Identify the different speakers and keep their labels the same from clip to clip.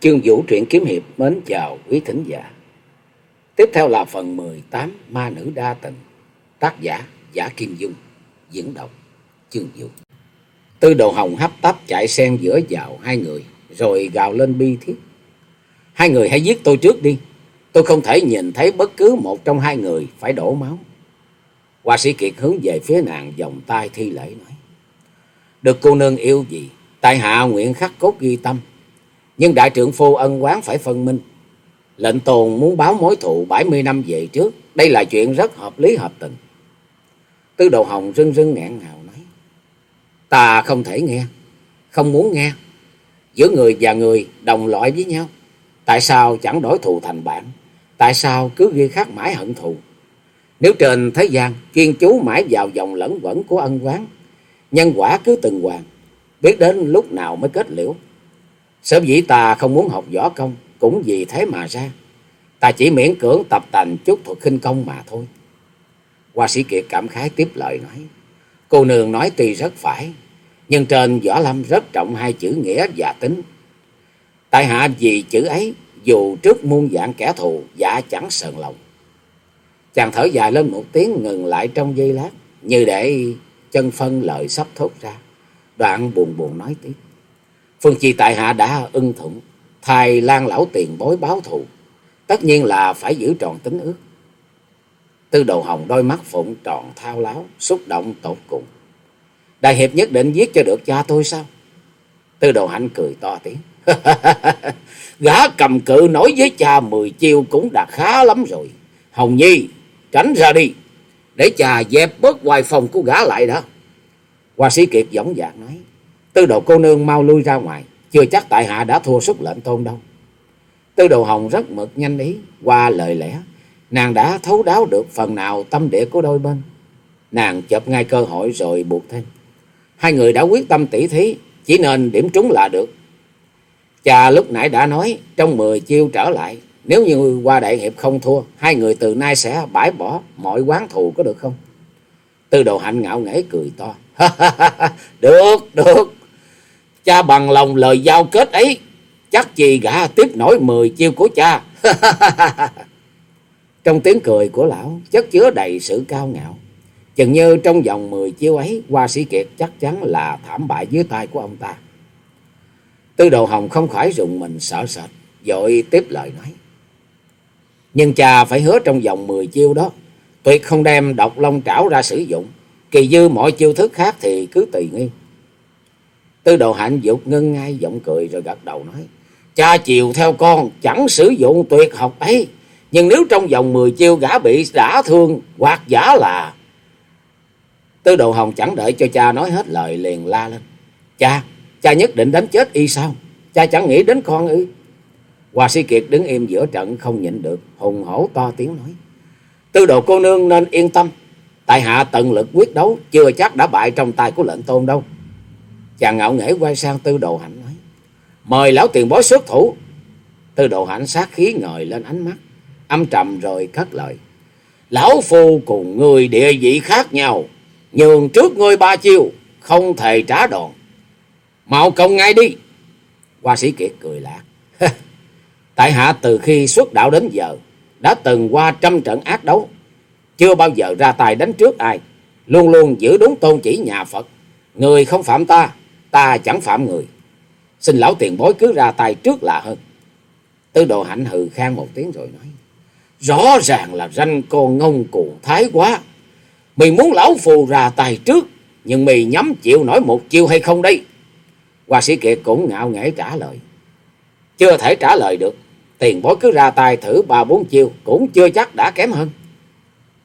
Speaker 1: Chương Vũ truyện kiếm hiệp mến chào quý thính giả. Tiếp theo là phần 18 Ma nữ đa tình. Tác giả Giả Kim Dung, diễn đọc Chương Vũ. Tư đồ hồng hấp tấp chạy xen giữa vào hai người, rồi gào lên bi thiết. Hai người hãy giết tôi trước đi. Tôi không thể nhìn thấy bất cứ một trong hai người phải đổ máu. Hoa sĩ Kiệt hướng về phía nàng vòng tay thi lễ nói. Được cô nương yêu gì, tại hạ nguyện khắc cốt ghi tâm nhưng đại trưởng phu ân quán phải phân minh. Lệnh tồn muốn báo mối thù 70 năm về trước. Đây là chuyện rất hợp lý, hợp tình. Tư đồ hồng rưng rưng nghẹn ngào nói. Ta không thể nghe. Không muốn nghe. Giữa người và người đồng loại với nhau. Tại sao chẳng đổi thù thành bạn? Tại sao cứ ghi khắc mãi hận thù? Nếu trên thế gian chuyên chú mãi vào vòng lẫn quẩn của ân quán. Nhân quả cứ từng hoàng. Biết đến lúc nào mới kết liễu. Sở dĩ ta không muốn học võ công, cũng vì thế mà ra. Ta chỉ miễn cưỡng tập tành chút thuật khinh công mà thôi. Hoa sĩ Kiệt cảm khái tiếp lời nói. Cô nương nói tuy rất phải. Nhưng trên võ lâm rất trọng hai chữ nghĩa và tính. Tại hạ vì chữ ấy, dù trước muôn dạng kẻ thù dạ chẳng sờn lòng. Chàng thở dài lên một tiếng ngừng lại trong giây lát. Như để chân phân lời sắp thốt ra. Đoạn buồn buồn nói tiếp. Phương Chi tại hạ đã ưng thuận, thay lan lão tiền bối báo thù. Tất nhiên là phải giữ tròn tính ước. Tư đồ hồng đôi mắt phụng tròn thao láo, xúc động tột cùng. Đại hiệp nhất định giết cho được cha tôi sao? Tư đồ hạnh cười to tiếng. Gã cầm cự nói với cha mười chiêu cũng đã khá lắm rồi. Hồng Nhi, tránh ra đi. Để cha dẹp bớt hoài phòng của gã lại đó Hoa sĩ Kiệt dõng dạc nói. Tư đồ cô nương mau lui ra ngoài. Chưa chắc tại hạ đã thua xúc lệnh tôn đâu. Tư đồ hồng rất mực nhanh ý. Qua lời lẽ. Nàng đã thấu đáo được phần nào tâm địa của đôi bên. Nàng chợp ngay cơ hội rồi buộc thêm. Hai người đã quyết tâm tỉ thí. Chỉ nên điểm trúng là được. Cha lúc nãy đã nói. Trong mười chiêu trở lại. Nếu như qua đại hiệp không thua. Hai người từ nay sẽ bãi bỏ mọi quán thù có được không? Tư đồ hạnh ngạo nghễ cười to. được, được. Cha bằng lòng lời giao kết ấy. Chắc gì gã tiếp nổi mười chiêu của cha. trong tiếng cười của lão chất chứa đầy sự cao ngạo. Chừng như trong vòng mười chiêu ấy, Hoa Sĩ Kiệt chắc chắn là thảm bại dưới tay của ông ta. Tư đồ hồng không khỏi rùng mình sợ sệt, dội tiếp lời nói. Nhưng cha phải hứa trong vòng mười chiêu đó, tuyệt không đem độc long trảo ra sử dụng. Kỳ dư mọi chiêu thức khác thì cứ tùy nghi. Tư đồ hạnh dục ngân ngay giọng cười rồi gật đầu nói. Cha chiều theo con chẳng sử dụng tuyệt học ấy. Nhưng nếu trong vòng mười chiêu gã bị đã thương hoặc giả là... Tư đồ hồng chẳng đợi cho cha nói hết lời liền la lên. Cha, cha nhất định đánh chết y sao? Cha chẳng nghĩ đến con ư? Hòa sĩ Kiệt đứng im giữa trận không nhịn được, hùng hổ to tiếng nói. Tư đồ cô nương nên yên tâm. Tại hạ tận lực quyết đấu, chưa chắc đã bại trong tay của lệnh tôn đâu. Chàng ngạo nghễ quay sang tư đồ hạnh nói. Mời lão tiền bối xuất thủ. Tư đồ hạnh sát khí ngời lên ánh mắt. Âm trầm rồi cất lời. Lão phu cùng người địa vị khác nhau. Nhường trước ngươi ba chiêu. Không thể trả đòn. Mau công ngay đi. Hoa sĩ Kiệt cười lạc. Tại hạ từ khi xuất đạo đến giờ. Đã từng qua trăm trận ác đấu. Chưa bao giờ ra tay đánh trước ai. Luôn luôn giữ đúng tôn chỉ nhà Phật. Người không phạm ta ta chẳng phạm người. Xin lão tiền bối cứ ra tay trước là hơn. Tư đồ hạnh hừ khang một tiếng rồi nói. Rõ ràng là ranh con ngông cuồng thái quá. Mày muốn lão phù ra tay trước. Nhưng mày nhắm chịu nổi một chiêu hay không đây? Hoa sĩ Kiệt cũng ngạo nghễ trả lời. Chưa thể trả lời được. Tiền bối cứ ra tay thử ba bốn chiêu. Cũng chưa chắc đã kém hơn.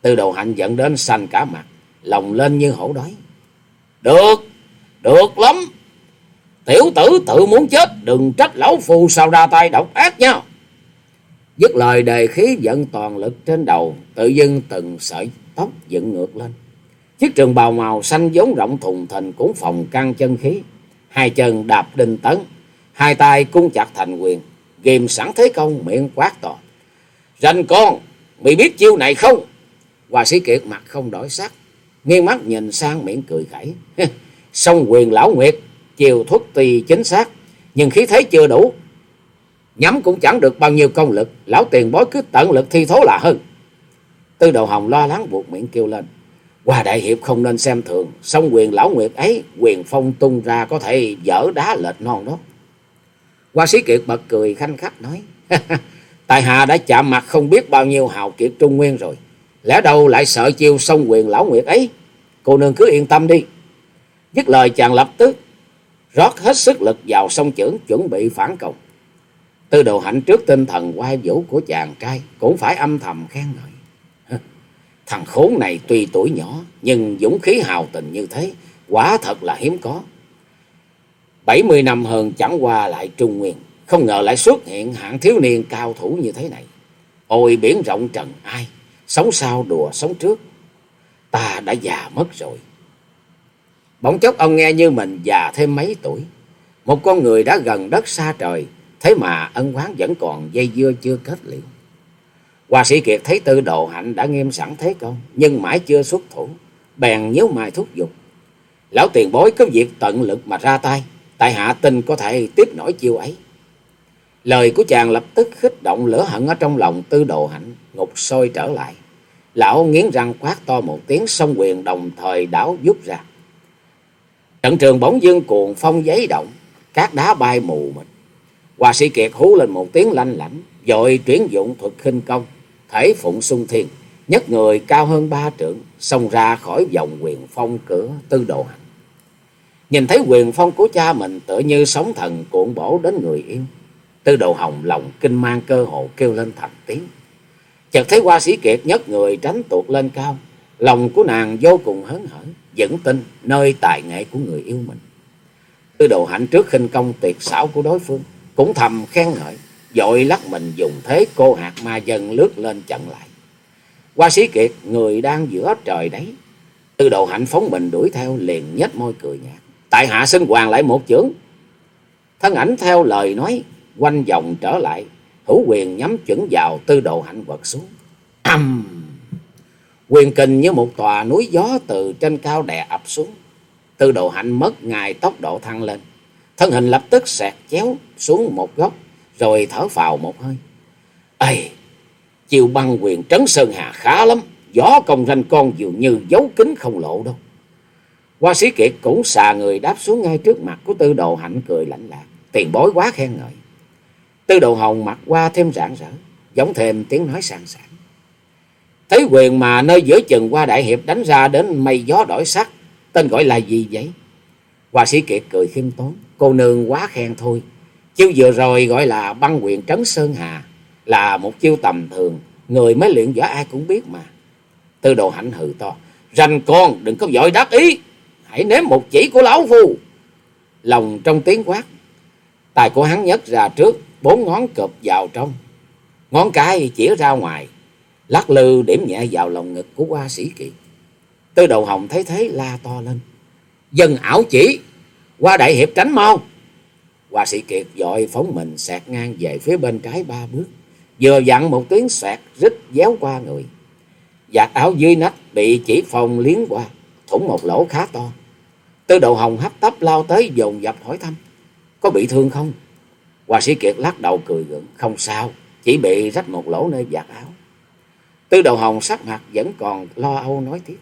Speaker 1: Tư đồ hạnh giận đến xanh cả mặt. Lòng lên như hổ đói. Được. Được lắm. Tiểu tử tự muốn chết. Đừng trách lão phù sao ra tay độc ác nha. Dứt lời đề khí giận toàn lực trên đầu. Tự dưng từng sợi tóc dựng ngược lên. Chiếc trường bào màu xanh giống rộng thùng thình cũng phòng căng chân khí. Hai chân đạp đinh tấn. Hai tay cung chặt thành quyền. Ghim sẵn thế công miệng quát to. Rành con, mày biết chiêu này không? Hòa sĩ Kiệt mặt không đổi sắc. Nghiêng mắt nhìn sang miệng cười khẩy. Song quyền lão nguyệt, chiều thuốc tùy chính xác, nhưng khí thế chưa đủ. Nhắm cũng chẳng được bao nhiêu công lực, lão tiền bối cứ tận lực thi thố là hơn. Tư đầu hồng lo lắng buộc miệng kêu lên. Hòa đại hiệp không nên xem thường, song quyền lão nguyệt ấy, quyền phong tung ra có thể dở đá lệch non đó. Hoa sĩ kiệt bật cười khanh khách nói. Tài hạ đã chạm mặt không biết bao nhiêu hào kiệt trung nguyên rồi. Lẽ đâu lại sợ chiêu song quyền lão nguyệt ấy. Cô nương cứ yên tâm đi. Dứt lời chàng lập tức rót hết sức lực vào song chưởng chuẩn bị phản công. Tư đồ hạnh trước tinh thần quay vũ của chàng trai cũng phải âm thầm khen ngợi. Thằng khốn này tuy tuổi nhỏ nhưng dũng khí hào tình như thế quả thật là hiếm có. bảy mươi năm hơn chẳng qua lại Trung Nguyên, không ngờ lại xuất hiện hạng thiếu niên cao thủ như thế này. Ôi biển rộng trần ai, sống sau đùa sống trước, ta đã già mất rồi. Bỗng chốc ông nghe như mình già thêm mấy tuổi. Một con người đã gần đất xa trời, thế mà ân quán vẫn còn dây dưa chưa kết liễu. Hoa sĩ Kiệt thấy tư đồ hạnh đã nghiêm sẵn thế công, nhưng mãi chưa xuất thủ, bèn nhớ mai thúc giục. Lão tiền bối có việc tận lực mà ra tay, tại hạ tin có thể tiếp nổi chiêu ấy. Lời của chàng lập tức khích động lửa hận ở trong lòng tư đồ hạnh, ngục sôi trở lại. Lão nghiến răng quát to một tiếng song quyền đồng thời đảo rút ra. Trận trường bỗng dưng cuồng phong giấy động, các đá bay mù mịt. Hoa sĩ Kiệt hú lên một tiếng lanh lảnh, rồi chuyển dụng thuật khinh công, thể phụng sung thiên, nhất người cao hơn ba trượng, xông ra khỏi vòng quyền phong cửa tư đồ hành. Nhìn thấy quyền phong của cha mình tựa như sóng thần cuộn bổ đến người yêu. Tư đồ hồng lòng kinh mang cơ hồ kêu lên thành tiếng. Chợt thấy hoa sĩ kiệt nhất người tránh tuột lên cao. Lòng của nàng vô cùng hớn hở, vững tin nơi tài nghệ của người yêu mình. Tư đồ hạnh trước khinh công tuyệt xảo của đối phương, cũng thầm khen ngợi, dội lắc mình dùng thế cô hạt ma dân lướt lên chặn lại. Qua sĩ kiệt, người đang giữa trời đấy. Tư đồ hạnh phóng mình đuổi theo liền nhếch môi cười nhạt. Tại hạ xin hoàng lại một chưởng. Thân ảnh theo lời nói, quanh vòng trở lại, hữu quyền nhắm chuẩn vào tư đồ hạnh vật xuống. Âm! Quyền kình như một tòa núi gió từ trên cao đè ập xuống. Tư đồ hạnh mất ngài tốc độ thăng lên. Thân hình lập tức sẹt chéo xuống một góc, rồi thở phào một hơi. Ây! Chiều băng quyền trấn sơn hà khá lắm. Gió công ranh con dường như giấu kín không lộ đâu. Hoa sĩ kiệt cũng xà người đáp xuống ngay trước mặt của tư đồ hạnh cười lạnh lạc. Tiền bối quá khen ngợi. Tư đồ hồng mặt qua thêm rạng rỡ, giống thêm tiếng nói sang sảng. Thế quyền mà nơi giữa chừng qua đại hiệp đánh ra đến mây gió đổi sắc, tên gọi là gì vậy? hòa sĩ kiệt cười khiêm tốn, cô nương quá khen thôi. Chiêu vừa rồi gọi là băng quyền trấn Sơn Hà, là một chiêu tầm thường, người mới luyện võ ai cũng biết mà. Tư đồ hạnh hừ to, rành con đừng có vội đắc ý, hãy nếm một chỉ của lão phu. Lòng trong tiếng quát, tài của hắn nhấc ra trước, bốn ngón cụp vào trong. Ngón cái chỉ ra ngoài, lắc lư điểm nhẹ vào lòng ngực của hoa sĩ kiệt. Tư đầu hồng thấy thế la to lên. Dân ảo chỉ, qua đại hiệp tránh mau. Hoa sĩ kiệt dội phóng mình sẹt ngang về phía bên trái ba bước. Vừa dặn một tiếng sẹt rít déo qua người. Giặt áo dưới nách bị chỉ phong liến qua, thủng một lỗ khá to. Tư đầu hồng hấp tấp lao tới dồn dập hỏi thăm. Có bị thương không? Hoa sĩ Kiệt lắc đầu cười gượng. Không sao, chỉ bị rách một lỗ nơi vạt áo. Tư đầu hồng sắc mặt vẫn còn lo âu nói tiếp.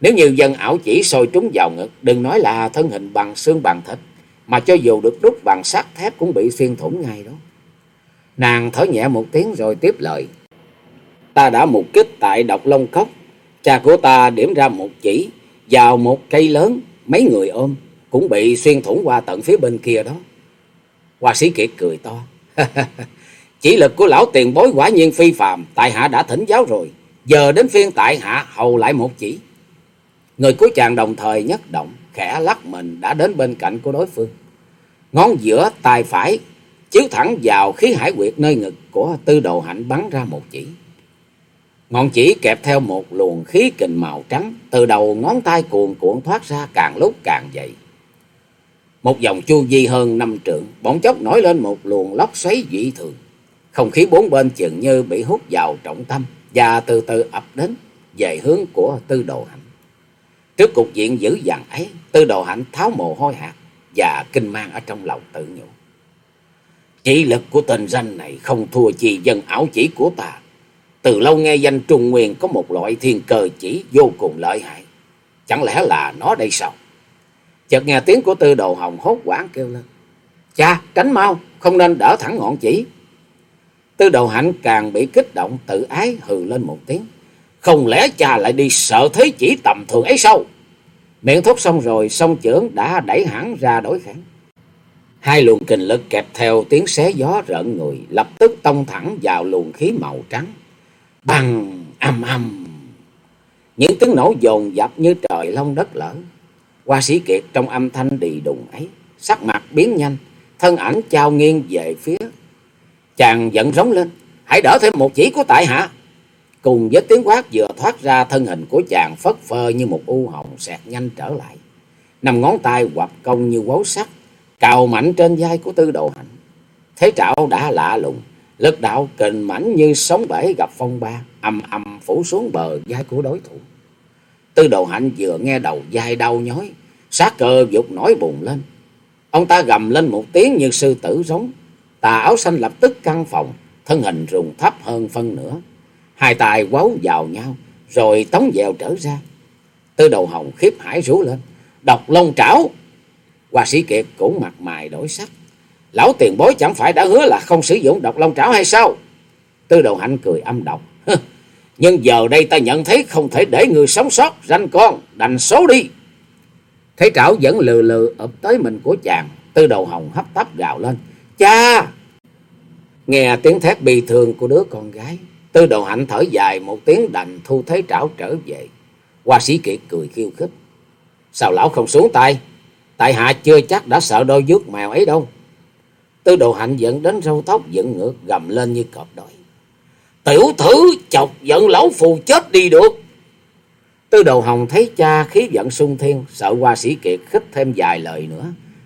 Speaker 1: Nếu như dân ảo chỉ sôi trúng vào ngực, đừng nói là thân hình bằng xương bằng thịt, mà cho dù được đúc bằng sắt thép cũng bị xuyên thủng ngay đó. Nàng thở nhẹ một tiếng rồi tiếp lời. Ta đã mục kích tại độc Long Cốc, cha của ta điểm ra một chỉ vào một cây lớn, mấy người ôm, cũng bị xuyên thủng qua tận phía bên kia đó. Hoa sĩ kiệt cười to. Chỉ lực của lão tiền bối quả nhiên phi phàm, tại hạ đã thỉnh giáo rồi. Giờ đến phiên tại hạ hầu lại một chỉ. Người của chàng đồng thời nhất động, khẽ lắc mình đã đến bên cạnh của đối phương. Ngón giữa tay phải chiếu thẳng vào khí hải quyệt nơi ngực của tư đồ hạnh bắn ra một chỉ. Ngọn chỉ kẹp theo một luồng khí kình màu trắng, từ đầu ngón tay cuồn cuộn thoát ra càng lúc càng dày. Một dòng chu vi hơn năm trượng, bỗng chốc nổi lên một luồng lốc xoáy dị thường. Không khí bốn bên chừng như bị hút vào trọng tâm và từ từ ập đến về hướng của tư đồ hạnh. Trước cục diện dữ dằn ấy, tư đồ hạnh tháo mồ hôi hạt và kinh mang ở trong lòng tự nhủ. Chỉ lực của tên danh này không thua chi dân ảo chỉ của ta. Từ lâu nghe danh Trung Nguyên có một loại thiên cơ chỉ vô cùng lợi hại. Chẳng lẽ là nó đây sao? Chợt nghe tiếng của tư đồ hồng hốt quảng kêu lên. Cha, tránh mau, không nên đỡ thẳng ngọn chỉ. Tư đầu hạnh càng bị kích động tự ái hừ lên một tiếng. Không lẽ cha lại đi sợ thế chỉ tầm thường ấy sao? Miệng thốt xong rồi, song trưởng đã đẩy hẳn ra đối kháng. Hai luồng kình lực kẹp theo tiếng xé gió rợn người, lập tức tông thẳng vào luồng khí màu trắng. Bằng âm âm. Những tiếng nổ dồn dập như trời long đất lở. Hoa sĩ kiệt trong âm thanh đì đùng ấy, sắc mặt biến nhanh, thân ảnh trao nghiêng về phía. Chàng giận rống lên, hãy đỡ thêm một chỉ của tại hạ. Cùng với tiếng quát vừa thoát ra thân hình của chàng phất phơ như một u hồng xẹt nhanh trở lại. Nằm ngón tay quặp công như quấu sắt, cào mạnh trên vai của tư đồ hạnh. Thế trảo đã lạ lùng, lực đạo kình mãnh như sóng bể gặp phong ba, ầm ầm phủ xuống bờ vai của đối thủ. Tư đồ hạnh vừa nghe đầu vai đau nhói, sát cơ dục nổi bùng lên. Ông ta gầm lên một tiếng như sư tử giống, tà áo xanh lập tức căng phòng, thân hình rùng thấp hơn phân nữa Hai tay quấu vào nhau, rồi tống dèo trở ra. Tư đầu hồng khiếp hải rú lên, độc lông trảo. Hoa sĩ kiệt cũng mặt mày đổi sắc. Lão tiền bối chẳng phải đã hứa là không sử dụng độc lông trảo hay sao? Tư đầu hạnh cười âm độc. Nhưng giờ đây ta nhận thấy không thể để người sống sót, ranh con, đành số đi. Thấy trảo vẫn lừ lừ ập tới mình của chàng, tư đầu hồng hấp tấp gào lên. Cha! Nghe tiếng thét bi thương của đứa con gái, tư đồ hạnh thở dài một tiếng đành thu thế trảo trở về. Hoa sĩ kiệt cười khiêu khích. Sao lão không xuống tay? Tại hạ chưa chắc đã sợ đôi vuốt mèo ấy đâu. Tư đồ hạnh dẫn đến râu tóc dựng ngược gầm lên như cọp đói. Tiểu thử chọc giận lão phù chết đi được. Tư đồ hồng thấy cha khí giận sung thiên, sợ hoa sĩ kiệt khích thêm vài lời nữa,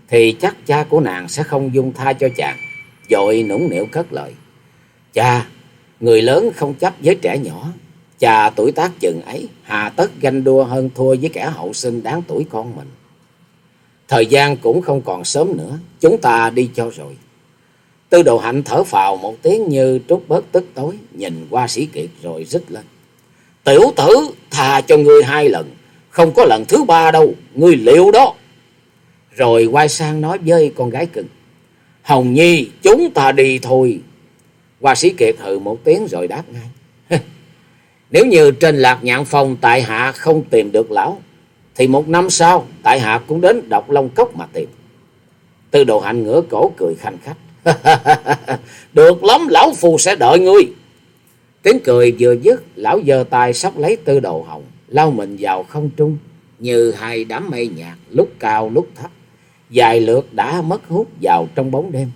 Speaker 1: thì chắc cha của nàng sẽ không dung tha cho chàng. Dội nũng nịu cất lời. Cha, người lớn không chấp với trẻ nhỏ. Cha tuổi tác chừng ấy, hà tất ganh đua hơn thua với kẻ hậu sinh đáng tuổi con mình. Thời gian cũng không còn sớm nữa, chúng ta đi cho rồi. Tư đồ hạnh thở phào một tiếng như trút bớt tức tối, nhìn qua sĩ kiệt rồi rít lên. Tiểu tử, thà cho ngươi hai lần, không có lần thứ ba đâu, ngươi liệu đó. Rồi quay sang nói với con gái cưng. Hồng Nhi, chúng ta đi thôi. Hoa sĩ kiệt hừ một tiếng rồi đáp ngay. Nếu như trên lạc nhạn phòng tại hạ không tìm được lão, thì một năm sau tại hạ cũng đến độc long cốc mà tìm. Tư đồ hạnh ngửa cổ cười khanh khách. Được lắm, lão phù sẽ đợi ngươi. Tiếng cười vừa dứt, lão giơ tay sóc lấy tư đồ hồng, lao mình vào không trung, như hai đám mây nhạt, lúc cao lúc thấp. Dài lượt đã mất hút vào trong bóng đêm,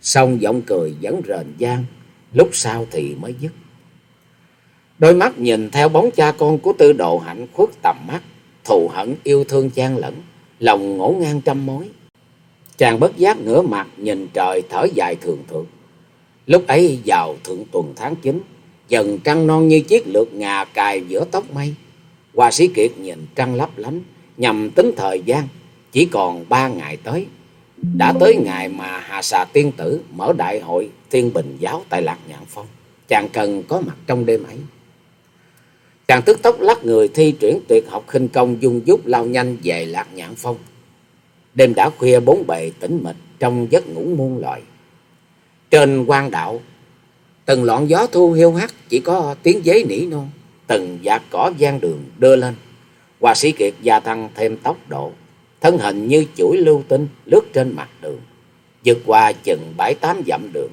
Speaker 1: xong giọng cười vẫn rền vang, lúc sau thì mới dứt. Đôi mắt nhìn theo bóng cha con của tư đồ hạnh khuất tầm mắt, thù hận yêu thương chan lẫn, lòng ngổ ngang trăm mối. Chàng bất giác ngửa mặt nhìn trời thở dài thường thượng. Lúc ấy vào thượng tuần tháng 9, dần trăng non như chiếc lược ngà cài giữa tóc mây. Hoa sĩ kiệt nhìn trăng lấp lánh, nhằm tính thời gian, chỉ còn ba ngày tới. Đã tới ngày mà Hà Xà Tiên Tử mở đại hội Thiên Bình Giáo tại Lạc Nhạn Phong. Chàng cần có mặt trong đêm ấy. Chàng tức tốc lắc người thi triển tuyệt học khinh công dung dút lao nhanh về Lạc Nhạn Phong. Đêm đã khuya bốn bề tĩnh mịch trong giấc ngủ muôn loài. Trên quan đạo, từng lọn gió thu hiu hắt chỉ có tiếng giấy nỉ non, từng vạt cỏ gian đường đưa lên. Hoa sĩ kiệt gia tăng thêm tốc độ, thân hình như chuỗi lưu tinh lướt trên mặt đường. Vượt qua chừng bảy tám dặm đường,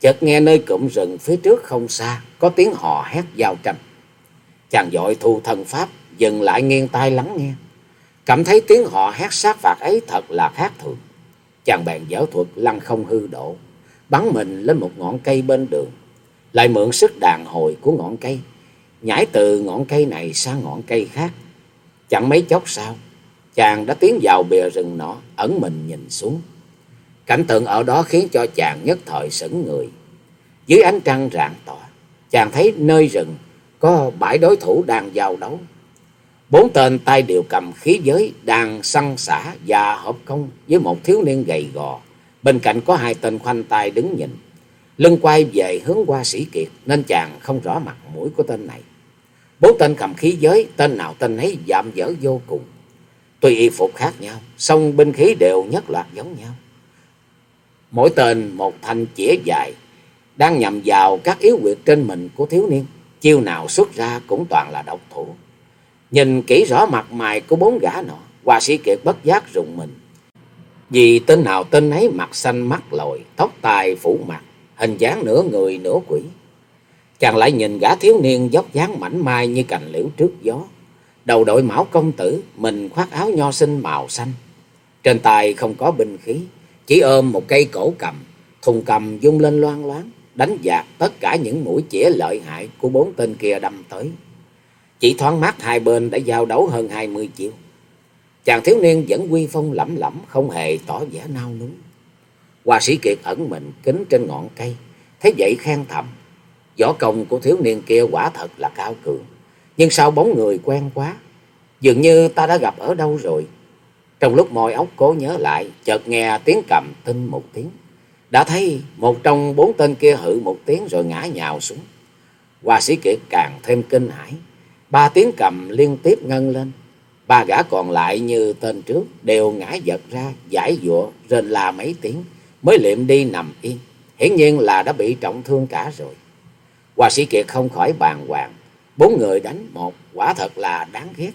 Speaker 1: chợt nghe nơi cụm rừng phía trước không xa có tiếng hò hét giao tranh. Chàng dội thu thần pháp, dừng lại nghiêng tai lắng nghe. Cảm thấy tiếng họ hét sát phạt ấy thật là khác thường. Chàng bèn dở thuật lăng không hư độ, bắn mình lên một ngọn cây bên đường, lại mượn sức đàn hồi của ngọn cây, nhảy từ ngọn cây này sang ngọn cây khác. Chẳng mấy chốc sau, chàng đã tiến vào bìa rừng nọ, ẩn mình nhìn xuống. Cảnh tượng ở đó khiến cho chàng nhất thời sững người. Dưới ánh trăng rạng tỏ, chàng thấy nơi rừng có bãi đối thủ đang giao đấu. Bốn tên tay đều cầm khí giới đang săn xả và hợp công với một thiếu niên gầy gò, Bên cạnh có hai tên khoanh tay đứng nhìn. Lưng quay về hướng qua sĩ kiệt nên chàng không rõ mặt mũi của tên này. Bốn tên cầm khí giới, tên nào tên ấy dạm dở vô cùng. Tuy y phục khác nhau, song binh khí đều nhất loạt giống nhau. Mỗi tên một thanh chĩa dài, đang nhằm vào các yếu quyệt trên mình của thiếu niên. Chiêu nào xuất ra cũng toàn là độc thủ. Nhìn kỹ rõ mặt mày của bốn gã nọ, Hoa sĩ kiệt bất giác rùng mình. Vì tên nào tên ấy mặt xanh mắt lồi, tóc tai phủ mặt, hình dáng nửa người nửa quỷ. Chàng lại nhìn gã thiếu niên dốc dáng mảnh mai như cành liễu trước gió. Đầu đội mão công tử, mình khoác áo nho sinh màu xanh. Trên tay không có binh khí, chỉ ôm một cây cổ cầm, thùng cầm dung lên loan loáng, đánh dạt tất cả những mũi chĩa lợi hại của bốn tên kia đâm tới. Chỉ thoáng mắt hai bên đã giao đấu hơn hai mươi chiêu. Chàng thiếu niên vẫn quy phong lẩm lẩm, không hề tỏ vẻ nao núng. Hoa sĩ Kiệt ẩn mình kính trên ngọn cây, thấy vậy khen thầm. Võ công của thiếu niên kia quả thật là cao cường, nhưng sao bóng người quen quá, dường như ta đã gặp ở đâu rồi. Trong lúc môi óc cố nhớ lại, chợt nghe tiếng cầm tinh một tiếng. Đã thấy một trong bốn tên kia hự một tiếng rồi ngã nhào xuống. Hoa sĩ Kiệt càng thêm kinh hãi. Ba tiếng cầm liên tiếp ngân lên. Ba gã còn lại như tên trước đều ngã giật ra, giải giụa rên la mấy tiếng, mới liệm đi nằm yên. Hiển nhiên là đã bị trọng thương cả rồi. Hoa sĩ Kiệt không khỏi bàn hoàng. Bốn người đánh một, quả thật là đáng ghét.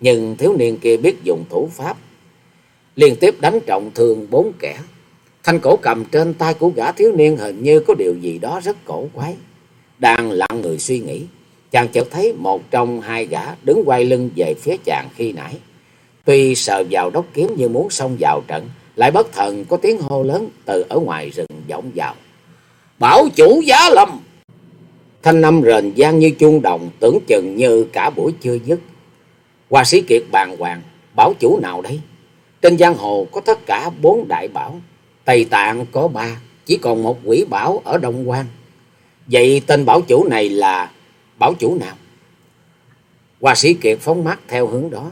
Speaker 1: Nhưng thiếu niên kia biết dùng thủ pháp. Liên tiếp đánh trọng thương bốn kẻ. Thanh cổ cầm trên tay của gã thiếu niên hình như có điều gì đó rất cổ quái. Đang lặng người suy nghĩ. Chàng chợt thấy một trong hai gã đứng quay lưng về phía chàng khi nãy. Tuy sờ vào đốc kiếm như muốn xông vào trận, lại bất thần có tiếng hô lớn từ ở ngoài rừng vọng vào. Bảo chủ giá lâm! Thanh âm rền gian như chuông đồng, tưởng chừng như cả buổi chưa dứt. Hoa sĩ kiệt bàn hoàng, bảo chủ nào đấy? Trên giang hồ có tất cả bốn đại bảo, Tây Tạng có ba, chỉ còn một quỷ bảo ở Đông Quan. Vậy tên bảo chủ này là bảo chủ nào? Hoa sĩ Kiệt phóng mắt theo hướng đó.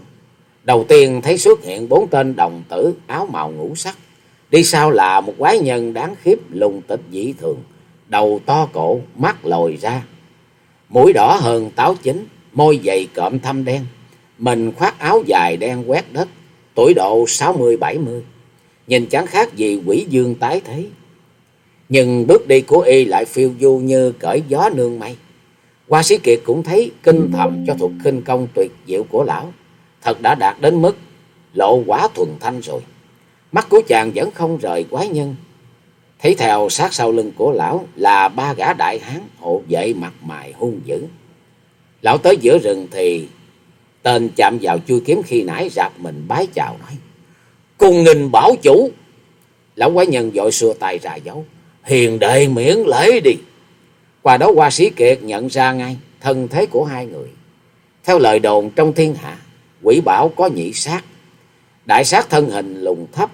Speaker 1: Đầu tiên thấy xuất hiện bốn tên đồng tử áo màu ngũ sắc. Đi sau là một quái nhân đáng khiếp lùng tịch dĩ thường. Đầu to cổ, mắt lồi ra. Mũi đỏ hơn táo chín môi dày cộm thâm đen. Mình khoác áo dài đen quét đất, tuổi độ sáu mươi bảy mươi Nhìn chẳng khác gì quỷ dương tái thế. Nhưng bước đi của y lại phiêu du như cởi gió nương mây. Hoa sĩ Kiệt cũng thấy kinh thầm cho thuộc khinh công tuyệt diệu của lão. Thật đã đạt đến mức lộ quả thuần thanh rồi. Mắt của chàng vẫn không rời quái nhân. Thấy theo sát sau lưng của lão là ba gã đại hán hộ vệ mặt mày hung dữ. Lão tới giữa rừng thì tên chạm vào chui kiếm khi nãy rạp mình bái chào nói. Cùng nghìn bảo chủ. Lão quái nhân dội xua tay ra dấu. Hiền đệ miễn lễ đi. Qua đó qua sĩ kiệt nhận ra ngay thân thế của hai người. Theo lời đồn trong thiên hạ, quỷ bảo có nhị sát. Đại sát thân hình lùng thấp,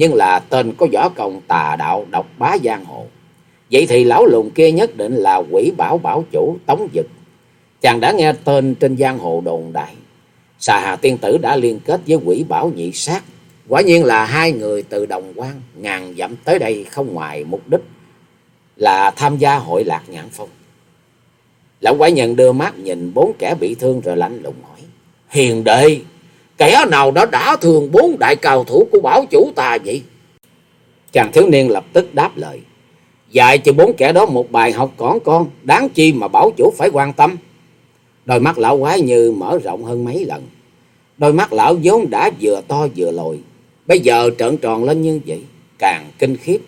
Speaker 1: nhưng là tên có võ công tà đạo độc bá giang hồ. Vậy thì lão lùng kia nhất định là quỷ bảo bảo chủ tống dực. Chàng đã nghe tên trên giang hồ đồn đại. Xà Hà Tiên Tử đã liên kết với quỷ bảo nhị sát. Quả nhiên là hai người từ đồng quan ngàn dặm tới đây không ngoài mục đích là tham gia hội lạc nhãn phong. Lão quái nhân đưa mắt nhìn bốn kẻ bị thương rồi lạnh lùng hỏi. Hiền đệ, kẻ nào đó đã thường bốn đại cao thủ của bảo chủ ta vậy? Chàng thiếu niên lập tức đáp lời. Dạy cho bốn kẻ đó một bài học còn con, đáng chi mà bảo chủ phải quan tâm. Đôi mắt lão quái như mở rộng hơn mấy lần. Đôi mắt lão vốn đã vừa to vừa lồi. Bây giờ trợn tròn lên như vậy, càng kinh khiếp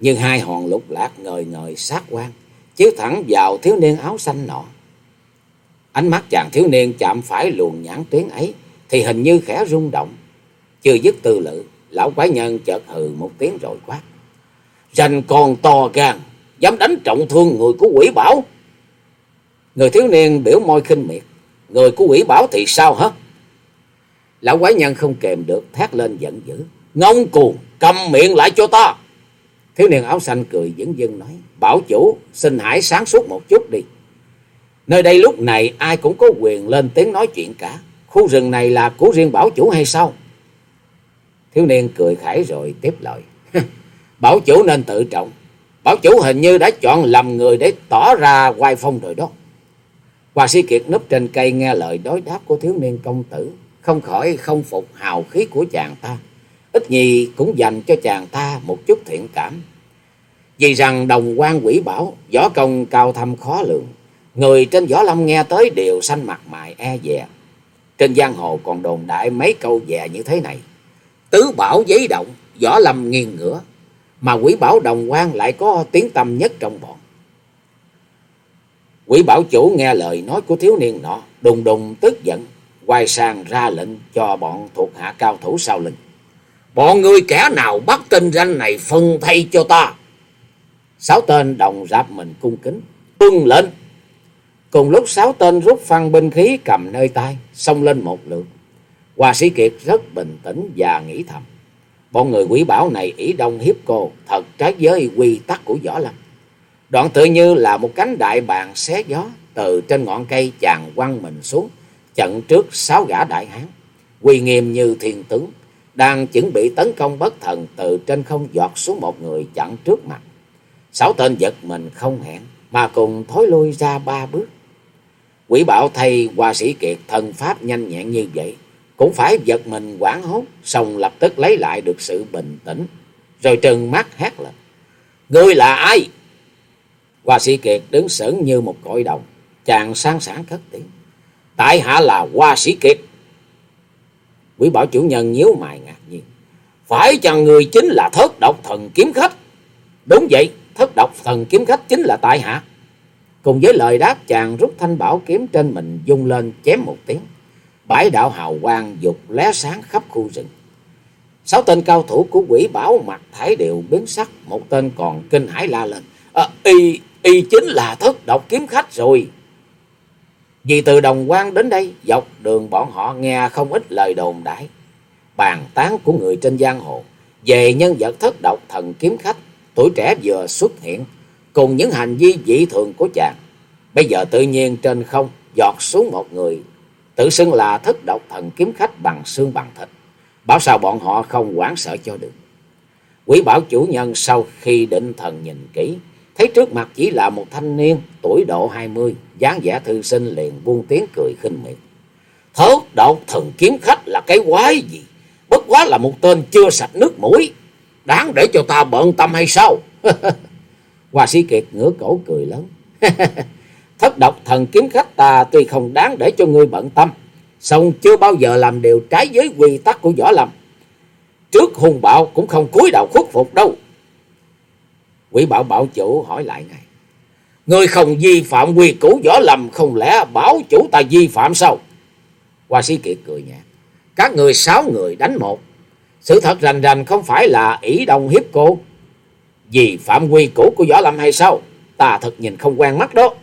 Speaker 1: như hai hòn lục lạc ngời ngời sát quan, chiếu thẳng vào thiếu niên áo xanh nọ. Ánh mắt chàng thiếu niên chạm phải luồng nhãn tuyến ấy, thì hình như khẽ rung động. Chưa dứt tư lự, lão quái nhân chợt hừ một tiếng rồi quát. Rành còn to gan, dám đánh trọng thương người của quỷ bảo. Người thiếu niên biểu môi khinh miệt, người của quỷ bảo thì sao hả? Lão quái nhân không kèm được, thét lên giận dữ. Ngông cuồng, cầm miệng lại cho ta. Thiếu niên áo xanh cười dững dưng nói. Bảo chủ xin hãy sáng suốt một chút đi. Nơi đây lúc này ai cũng có quyền lên tiếng nói chuyện cả. Khu rừng này là của riêng bảo chủ hay sao? Thiếu niên cười khải rồi tiếp lời. Bảo chủ nên tự trọng. Bảo chủ hình như đã chọn lầm người để tỏ ra quay phong rồi đó. Hoa sĩ kiệt núp trên cây nghe lời đối đáp của thiếu niên công tử. Không khỏi không phục hào khí của chàng ta. Ít nhì cũng dành cho chàng ta một chút thiện cảm. Vì rằng đồng quan quỷ bảo, võ công cao thâm khó lường. Người trên võ lâm nghe tới đều xanh mặt mày e dè. Trên giang hồ còn đồn đại mấy câu dè như thế này. Tứ bảo giấy động, võ lâm nghiêng ngửa. Mà quỷ bảo đồng quan lại có tiếng tâm nhất trong bọn. Quỷ bảo chủ nghe lời nói của thiếu niên nọ, đùng đùng tức giận, quay sang ra lệnh cho bọn thuộc hạ cao thủ sau lưng. Bọn người kẻ nào bắt tên danh này phân thay cho ta. Sáu tên đồng rạp mình cung kính, tuân lệnh. Cùng lúc sáu tên rút phăng binh khí cầm nơi tay, xông lên một lượt. Hoa sĩ Kiệt rất bình tĩnh và nghĩ thầm. Bọn người quỷ bảo này ỷ đông hiếp cô, thật trái với quy tắc của võ lâm. Đoạn tự như là một cánh đại bàng xé gió, từ trên ngọn cây chàng quăng mình xuống, chặn trước sáu gã đại hán, quy nghiêm như thiên tướng, đang chuẩn bị tấn công bất thần từ trên không giọt xuống một người chặn trước mặt. Sáu tên giật mình không hẹn, mà cùng thối lui ra ba bước. Quỷ bảo thay hoa sĩ kiệt thần pháp nhanh nhẹn như vậy, cũng phải giật mình quảng hốt, xong lập tức lấy lại được sự bình tĩnh, rồi trừng mắt hét lên. Ngươi là ai? Hoa sĩ kiệt đứng sững như một cội đồng, chàng sang sảng cất tiếng. Tại hạ là Hoa sĩ kiệt. Quỷ bảo chủ nhân nhíu mày ngạc nhiên. Phải chăng người chính là thất độc thần kiếm khách? Đúng vậy, thất độc thần kiếm khách chính là tại hạ. Cùng với lời đáp chàng rút thanh bảo kiếm trên mình dung lên chém một tiếng. Bãi đạo hào quang dục lé sáng khắp khu rừng. Sáu tên cao thủ của quỷ bảo mặt thái đều biến sắc. Một tên còn kinh hãi la lên. À, y, y chính là thất độc kiếm khách rồi. Vì từ Đồng quan đến đây, dọc đường bọn họ nghe không ít lời đồn đại, bàn tán của người trên giang hồ về nhân vật thất độc thần kiếm khách tuổi trẻ vừa xuất hiện cùng những hành vi dị thường của chàng. Bây giờ tự nhiên trên không giọt xuống một người, tự xưng là thất độc thần kiếm khách bằng xương bằng thịt. Bảo sao bọn họ không quản sợ cho được. Quý bảo chủ nhân sau khi định thần nhìn kỹ, thấy trước mặt chỉ là một thanh niên tuổi độ hai mươi dáng vẻ thư sinh liền buông tiếng cười khinh miệt. Thất độc thần kiếm khách là cái quái gì? Bất quá là một tên chưa sạch nước mũi. Đáng để cho ta bận tâm hay sao? Hoa sĩ Kiệt ngửa cổ cười lớn. Thất độc thần kiếm khách ta tuy không đáng để cho ngươi bận tâm. Xong chưa bao giờ làm điều trái với quy tắc của võ lâm. Trước hùng bạo cũng không cúi đầu khuất phục đâu. Quỷ bảo bảo chủ hỏi lại ngài. Ngươi không vi phạm quy củ võ lâm, không lẽ bảo chủ ta vi phạm sao? Hoa sĩ Kiệt cười nhạt. Các người sáu người đánh một. Sự thật rành rành không phải là ỷ đồng hiếp cô. Vì phạm quy cũ của võ lâm hay sao? Ta thật nhìn không quen mắt đó.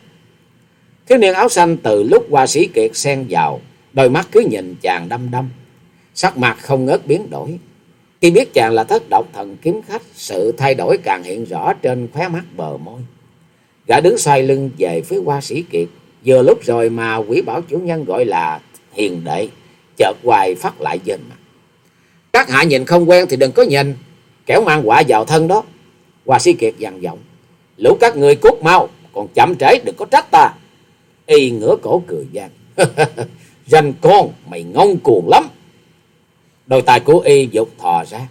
Speaker 1: Thiếu niên áo xanh từ lúc qua sĩ Kiệt xen vào, đôi mắt cứ nhìn chàng đăm đăm. Sắc mặt không ngớt biến đổi. Khi biết chàng là thất độc thần kiếm khách, sự thay đổi càng hiện rõ trên khóe mắt bờ môi. Gã đứng xoay lưng về phía hoa sĩ Kiệt, vừa lúc rồi mà quỷ bảo chủ nhân gọi là hiền đệ, chợt hoài phát lại dên mặt. Các hạ nhìn không quen thì đừng có nhìn, kẻo mang quả vào thân đó. Hoa sĩ Kiệt dằn giọng, lũ các người cút mau, còn chậm trễ đừng có trách ta. Y ngửa cổ cười gian, ranh con, mày ngông cuồng lắm. Đôi tay của Y dục thò ra,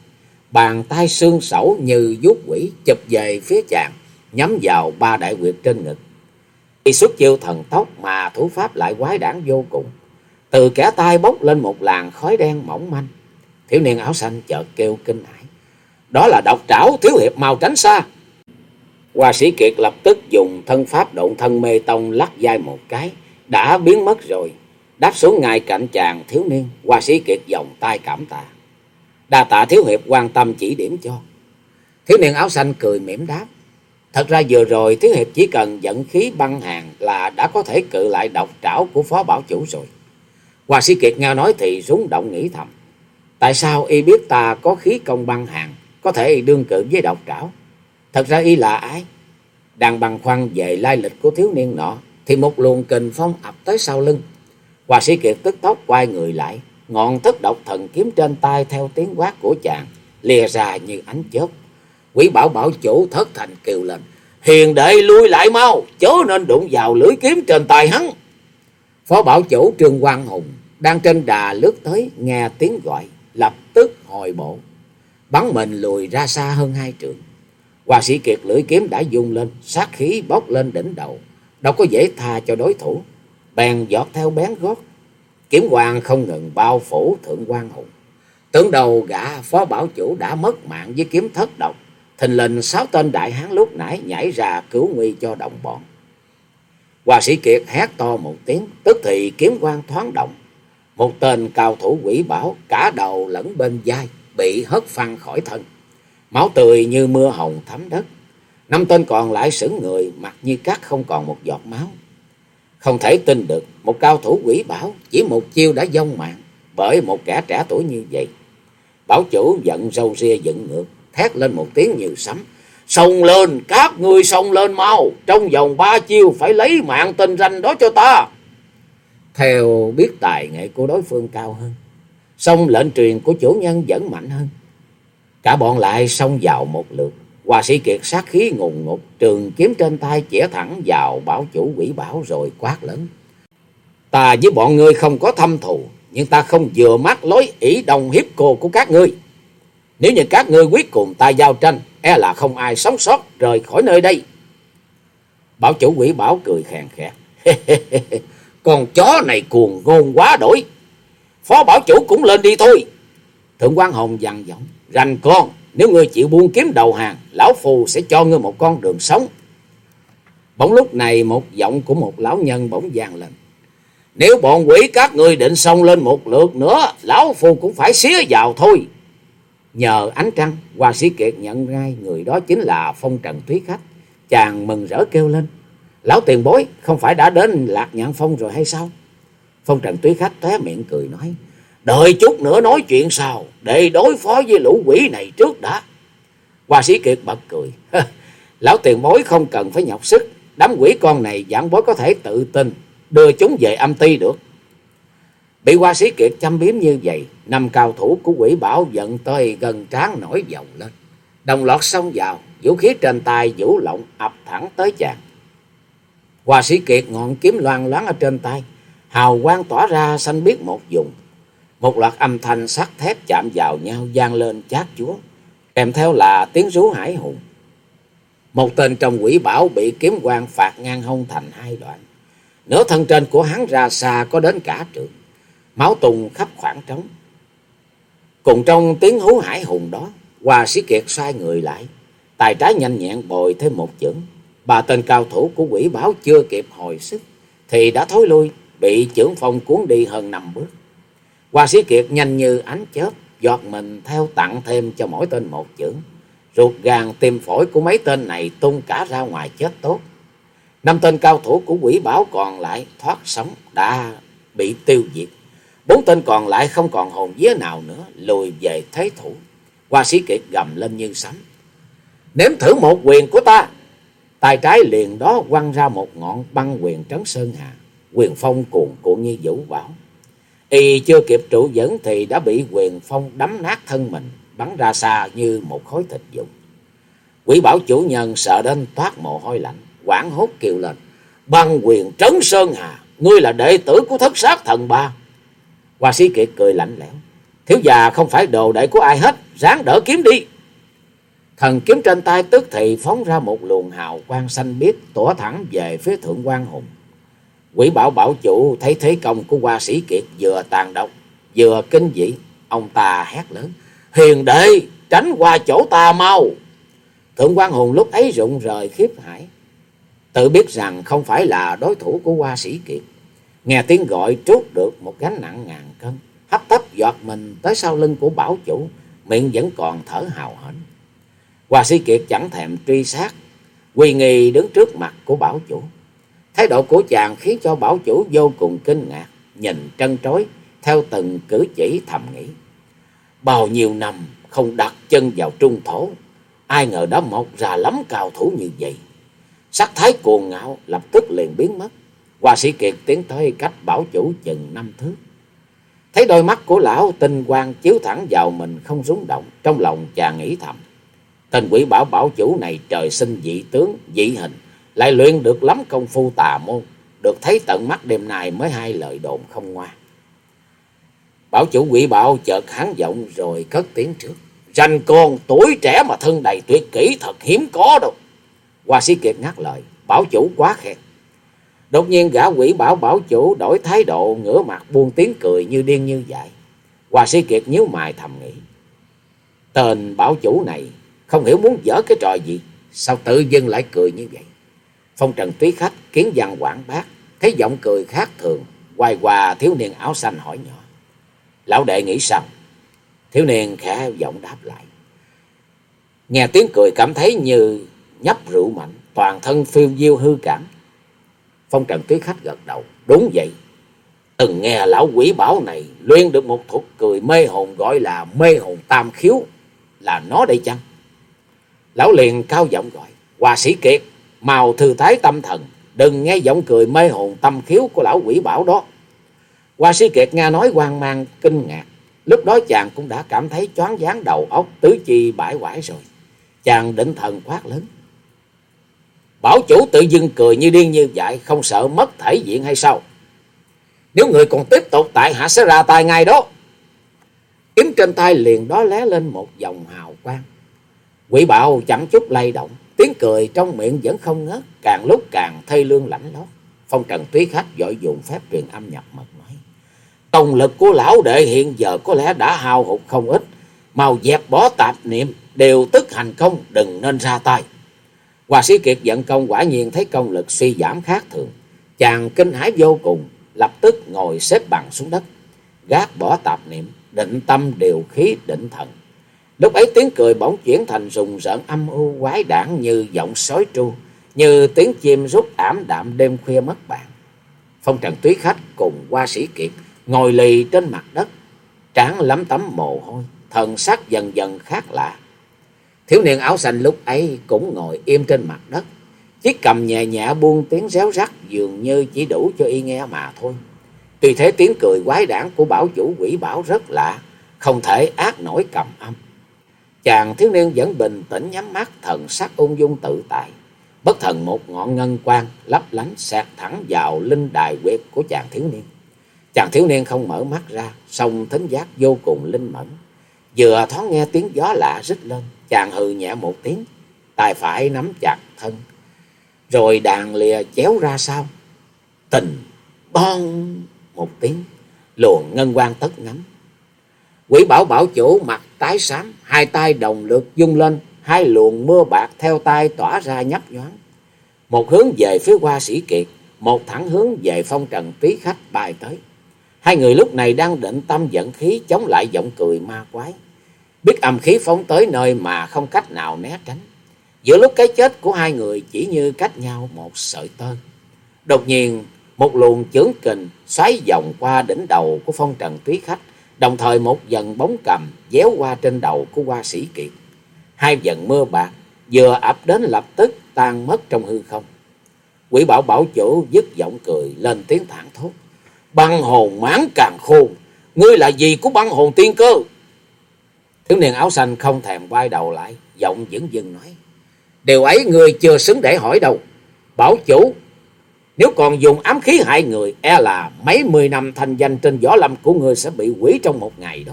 Speaker 1: bàn tay xương sẩu như vuốt quỷ chụp về phía chàng, nhắm vào ba đại quyệt trên ngực. Y xuất chiêu thần tốc mà thủ pháp lại quái đản vô cùng. Từ kẻ tay bốc lên một làn khói đen mỏng manh. Thiếu niên áo xanh chợt kêu kinh hãi. Đó là độc trảo thiếu hiệp mau tránh xa. Hoa sĩ Kiệt lập tức dùng thân pháp độn thân mê tông lắc vai một cái. Đã biến mất rồi. Đáp xuống ngay cạnh chàng thiếu niên. Hoa sĩ Kiệt vòng tay cảm tạ. Đa tạ thiếu hiệp quan tâm chỉ điểm cho. Thiếu niên áo xanh cười mỉm đáp. Thật ra vừa rồi thiếu hiệp chỉ cần dẫn khí băng hàng là đã có thể cự lại độc trảo của phó bảo chủ rồi. Hoa sĩ Kiệt nghe nói thì rúng động nghĩ thầm. Tại sao y biết ta có khí công băng hàng, có thể đương cự với độc trảo? Thật ra y là ai? Đang băn khoăn về lai lịch của thiếu niên nọ, thì một luồng kình phong ập tới sau lưng. hòa sĩ Kiệt tức tốc quay người lại, ngọn thất độc thần kiếm trên tay theo tiếng quát của chàng, lìa ra như ánh chớp. Quỷ bảo bảo chủ thất thành kêu lên. Hiền đệ lui lại mau, chớ nên đụng vào lưỡi kiếm trên tay hắn. Phó bảo chủ Trương Quang Hùng đang trên đà lướt tới nghe tiếng gọi, lập tức hồi bộ. Bắn mình lùi ra xa hơn hai trường. Hoa sĩ kiệt lưỡi kiếm đã dung lên, sát khí bốc lên đỉnh đầu. Đâu có dễ tha cho đối thủ. Bèn giọt theo bén gót. Kiếm hoàng không ngừng bao phủ thượng quan hùng. Tưởng đầu gã phó bảo chủ đã mất mạng với kiếm thất độc. Thình lình sáu tên đại hán lúc nãy nhảy ra cứu nguy cho đồng bọn. Hoa sĩ Kiệt hét to một tiếng, tức thì kiếm quang thoáng động. Một tên cao thủ quỷ bảo cả đầu lẫn bên vai bị hất phăng khỏi thân. Máu tươi như mưa hồng thấm đất. Năm tên còn lại sững người mặt như cát không còn một giọt máu. Không thể tin được một cao thủ quỷ bảo chỉ một chiêu đã vong mạng bởi một kẻ trẻ tuổi như vậy. Bảo chủ giận râu ria giận ngược, thét lên một tiếng như sấm. Xông lên, các ngươi xông lên mau, trong vòng ba chiêu phải lấy mạng tình ranh đó cho ta. Theo biết tài nghệ của đối phương cao hơn, song lệnh truyền của chủ nhân vẫn mạnh hơn. Cả bọn lại xông vào một lượt, Hòa sĩ Kiệt sát khí ngùng ngục, trường kiếm trên tay chĩa thẳng vào bảo chủ quỷ bảo rồi quát lớn. Ta với bọn ngươi không có thâm thù, nhưng ta không vừa mắt lối ỷ đồng hiếp cô của các ngươi. Nếu như các ngươi quyết cùng ta giao tranh, e là không ai sống sót rời khỏi nơi đây. Bảo chủ quỷ bảo cười khàn khẹt. Con chó này cuồng ngôn quá đổi. Phó bảo chủ cũng lên đi thôi. Thượng quan Hồng dằn giọng. Rành con, nếu ngươi chịu buông kiếm đầu hàng, lão phù sẽ cho ngươi một con đường sống. Bỗng lúc này một giọng của một lão nhân bỗng vang lên. Nếu bọn quỷ các ngươi định xông lên một lượt nữa, lão phù cũng phải xía vào thôi. Nhờ ánh trăng, Hoa Sĩ Kiệt nhận ra người đó chính là phong trần thúy khách. Chàng mừng rỡ kêu lên. Lão tiền bối, không phải đã đến lạc nhạn phong rồi hay sao? Phong trần túy khách té miệng cười nói. Đợi chút nữa nói chuyện sao, để đối phó với lũ quỷ này trước đã. Hoa sĩ kiệt bật cười. Lão tiền bối không cần phải nhọc sức. Đám quỷ con này giảng bối có thể tự tin, đưa chúng về âm ti được. Bị hoa sĩ kiệt chăm biếm như vậy, năm cao thủ của quỷ bảo giận tới gần trán nổi dòng lên. Đồng loạt xông vào, vũ khí trên tay vũ lộng ập thẳng tới chàng. Hoa sĩ kiệt ngọn kiếm loan loáng ở trên tay, hào quang tỏa ra xanh biếc một vùng. Một loạt âm thanh sắt thép chạm vào nhau vang lên chát chúa, kèm theo là tiếng rú hải hùng. Một tên trong quỷ bảo bị kiếm quan phạt ngang hông thành hai đoạn. Nửa thân trên của hắn ra xa có đến cả trường, máu tùng khắp khoảng trống. Cùng trong tiếng hú hải hùng đó, Hoa sĩ kiệt xoay người lại, tài trái nhanh nhẹn bồi thêm một chưởng. Ba tên cao thủ của quỷ bảo chưa kịp hồi sức, thì đã thối lui, bị chưởng phong cuốn đi hơn năm bước. Hoa sĩ kiệt nhanh như ánh chớp, giọt mình theo tặng thêm cho mỗi tên một chưởng. Ruột gan tim phổi của mấy tên này tung cả ra ngoài chết tốt. Năm tên cao thủ của quỷ bảo còn lại thoát sống đã bị tiêu diệt. Bốn tên còn lại không còn hồn vía nào nữa, lùi về thế thủ. Hoa sĩ kiệt gầm lên như sấm. Nếm thử một quyền của ta. Tay trái liền đó quăng ra một ngọn băng quyền trấn sơn hà. Quyền phong cuồn cuộn như vũ bão. Y chưa kịp trụ dẫn thì đã bị quyền phong đấm nát thân mình, bắn ra xa như một khối thịt dụng. Quỷ bảo chủ nhân sợ đến toát mồ hôi lạnh, quảng hốt kêu lên. Băng quyền trấn sơn hà, ngươi là đệ tử của thất sát thần ba. Hoa sĩ kiệt cười lạnh lẽo. Thiếu già không phải đồ đệ của ai hết, ráng đỡ kiếm đi. Thần kiếm trên tay tức thì phóng ra một luồng hào quang xanh biếc tỏa thẳng về phía thượng quan hùng. Quỷ bảo bảo chủ thấy thế công của hoa sĩ kiệt vừa tàn độc, vừa kinh dị. Ông ta hét lớn. Hiền đệ, tránh qua chỗ ta mau. Thượng quan hùng lúc ấy rụng rời khiếp hải. Tự biết rằng không phải là đối thủ của hoa sĩ kiệt. Nghe tiếng gọi trút được một gánh nặng ngàn cân. Hấp tấp giọt mình tới sau lưng của bảo chủ. Miệng vẫn còn thở hào hển. Hoa sĩ kiệt chẳng thèm truy sát. Quỳ nghi đứng trước mặt của bảo chủ. Thái độ của chàng khiến cho bảo chủ vô cùng kinh ngạc, nhìn trân trối, theo từng cử chỉ thầm nghĩ. Bao nhiêu năm không đặt chân vào trung thổ, ai ngờ đã mọc ra lắm cao thủ như vậy. Sắc thái cuồng ngạo lập tức liền biến mất. Hoa sĩ Kiệt tiến tới cách bảo chủ chừng năm thước. Thấy đôi mắt của lão tinh quang chiếu thẳng vào mình không rúng động, trong lòng chàng nghĩ thầm. Tên quỷ bảo bảo chủ này trời sinh dị tướng, dị hình, lại luyện được lắm công phu tà môn, được thấy tận mắt đêm nay mới hai lời đồn không ngoa. Bảo chủ quỷ bảo chợt hắn giọng rồi cất tiếng trước. Ranh con tuổi trẻ mà thân đầy tuyệt kỹ thật hiếm có đâu. Hoa sĩ kiệt ngắt lời, bảo chủ quá khen. Đột nhiên gã quỷ bảo bảo chủ đổi thái độ ngửa mặt buông tiếng cười như điên như dại. Hoa sĩ kiệt nhíu mày thầm nghĩ. Tên bảo chủ này không hiểu muốn dở cái trò gì. Sao tự dưng lại cười như vậy? Phong trần túy khách kiến văn quảng bác. Thấy giọng cười khác thường. Hoài hòa thiếu niên áo xanh hỏi nhỏ. Lão đệ nghĩ sao? Thiếu niên khẽ giọng đáp lại. Nghe tiếng cười cảm thấy như nhấp rượu mạnh. Toàn thân phiêu diêu hư cảm. Phong trần túy khách gật đầu. Đúng vậy. Từng nghe lão quỷ bảo này luyện được một thuật cười mê hồn gọi là mê hồn tam khiếu. Là nó đây chăng? Lão liền cao giọng gọi. Hòa sĩ Kiệt, màu thư thái tâm thần. Đừng nghe giọng cười mê hồn tâm khiếu của lão quỷ bảo đó. hoa sĩ Kiệt nghe nói hoang mang kinh ngạc. Lúc đó chàng cũng đã cảm thấy choáng váng đầu óc tứ chi bãi quải rồi. Chàng định thần quát lớn. Bảo chủ tự dưng cười như điên như vậy không sợ mất thể diện hay sao? Nếu người còn tiếp tục tại hạ sẽ ra tay ngay đó. Kiếm trên tay liền đó lé lên một dòng hào quang. Quỷ bảo chẳng chút lay động, tiếng cười trong miệng vẫn không ngớt, càng lúc càng thây lương lãnh lót. Phong trần túy khách dội dùng phép truyền âm nhập mật nói. Công lực của lão đệ hiện giờ có lẽ đã hao hụt không ít. Mau dẹp bỏ tạp niệm, đều tức hành công, đừng nên ra tay. Hòa sĩ Kiệt giận công quả nhiên thấy công lực suy giảm khác thường. Chàng kinh hãi vô cùng, lập tức ngồi xếp bằng xuống đất. Gác bỏ tạp niệm, định tâm điều khí định thần. Lúc ấy tiếng cười bỗng chuyển thành rùng rợn âm u quái đản như giọng sói tru, như tiếng chim rút ảm đạm đêm khuya mất bạn. Phong trần túy khách cùng qua sĩ kiệt ngồi lì trên mặt đất, trán lấm tấm mồ hôi, thần sắc dần dần khác lạ. Thiếu niên áo xanh lúc ấy cũng ngồi im trên mặt đất, chiếc cầm nhẹ nhẹ buông tiếng réo rắt dường như chỉ đủ cho y nghe mà thôi. Tuy thế tiếng cười quái đản của bảo chủ quỷ bảo rất lạ, không thể ác nổi cầm âm. Chàng thiếu niên vẫn bình tĩnh nhắm mắt thần sắc ung dung tự tại. Bất thần một ngọn ngân quang lấp lánh xẹt thẳng vào linh đài quyệt của chàng thiếu niên. Chàng thiếu niên không mở mắt ra, song thính giác vô cùng linh mẫn. Vừa thoáng nghe tiếng gió lạ rít lên, chàng hừ nhẹ một tiếng, tay phải nắm chặt thân. Rồi đàn lìa chéo ra sau. Tình bon một tiếng, luồng ngân quang tất ngắm. Quỷ bảo bảo chủ mặt tái xám, hai tay đồng lượt dung lên, hai luồng mưa bạc theo tay tỏa ra nhấp nhoáng. Một hướng về phía hoa sĩ kiệt, một thẳng hướng về phong trần túy khách bài tới. Hai người lúc này đang định tâm dẫn khí chống lại giọng cười ma quái. Biết âm khí phóng tới nơi mà không cách nào né tránh. Giữa lúc cái chết của hai người chỉ như cách nhau một sợi tơ. Đột nhiên, một luồng chướng kình xoáy vòng qua đỉnh đầu của phong trần túy khách, đồng thời một dần bóng cầm déo qua trên đầu của hoa sĩ kiệt. Hai dần mưa bạc vừa ập đến lập tức tan mất trong hư không. Quỷ bảo bảo chủ dứt giọng cười lên tiếng thẳng thốt. Băng hồn mãn càng khôn, ngươi là gì của băng hồn tiên cơ? Thiếu niên áo xanh không thèm quay đầu lại, giọng dững dưng nói. Điều ấy ngươi chưa xứng để hỏi đâu. Bảo chủ, nếu còn dùng ám khí hại người, e là mấy mươi năm thành danh trên võ lâm của ngươi sẽ bị quỷ trong một ngày đó.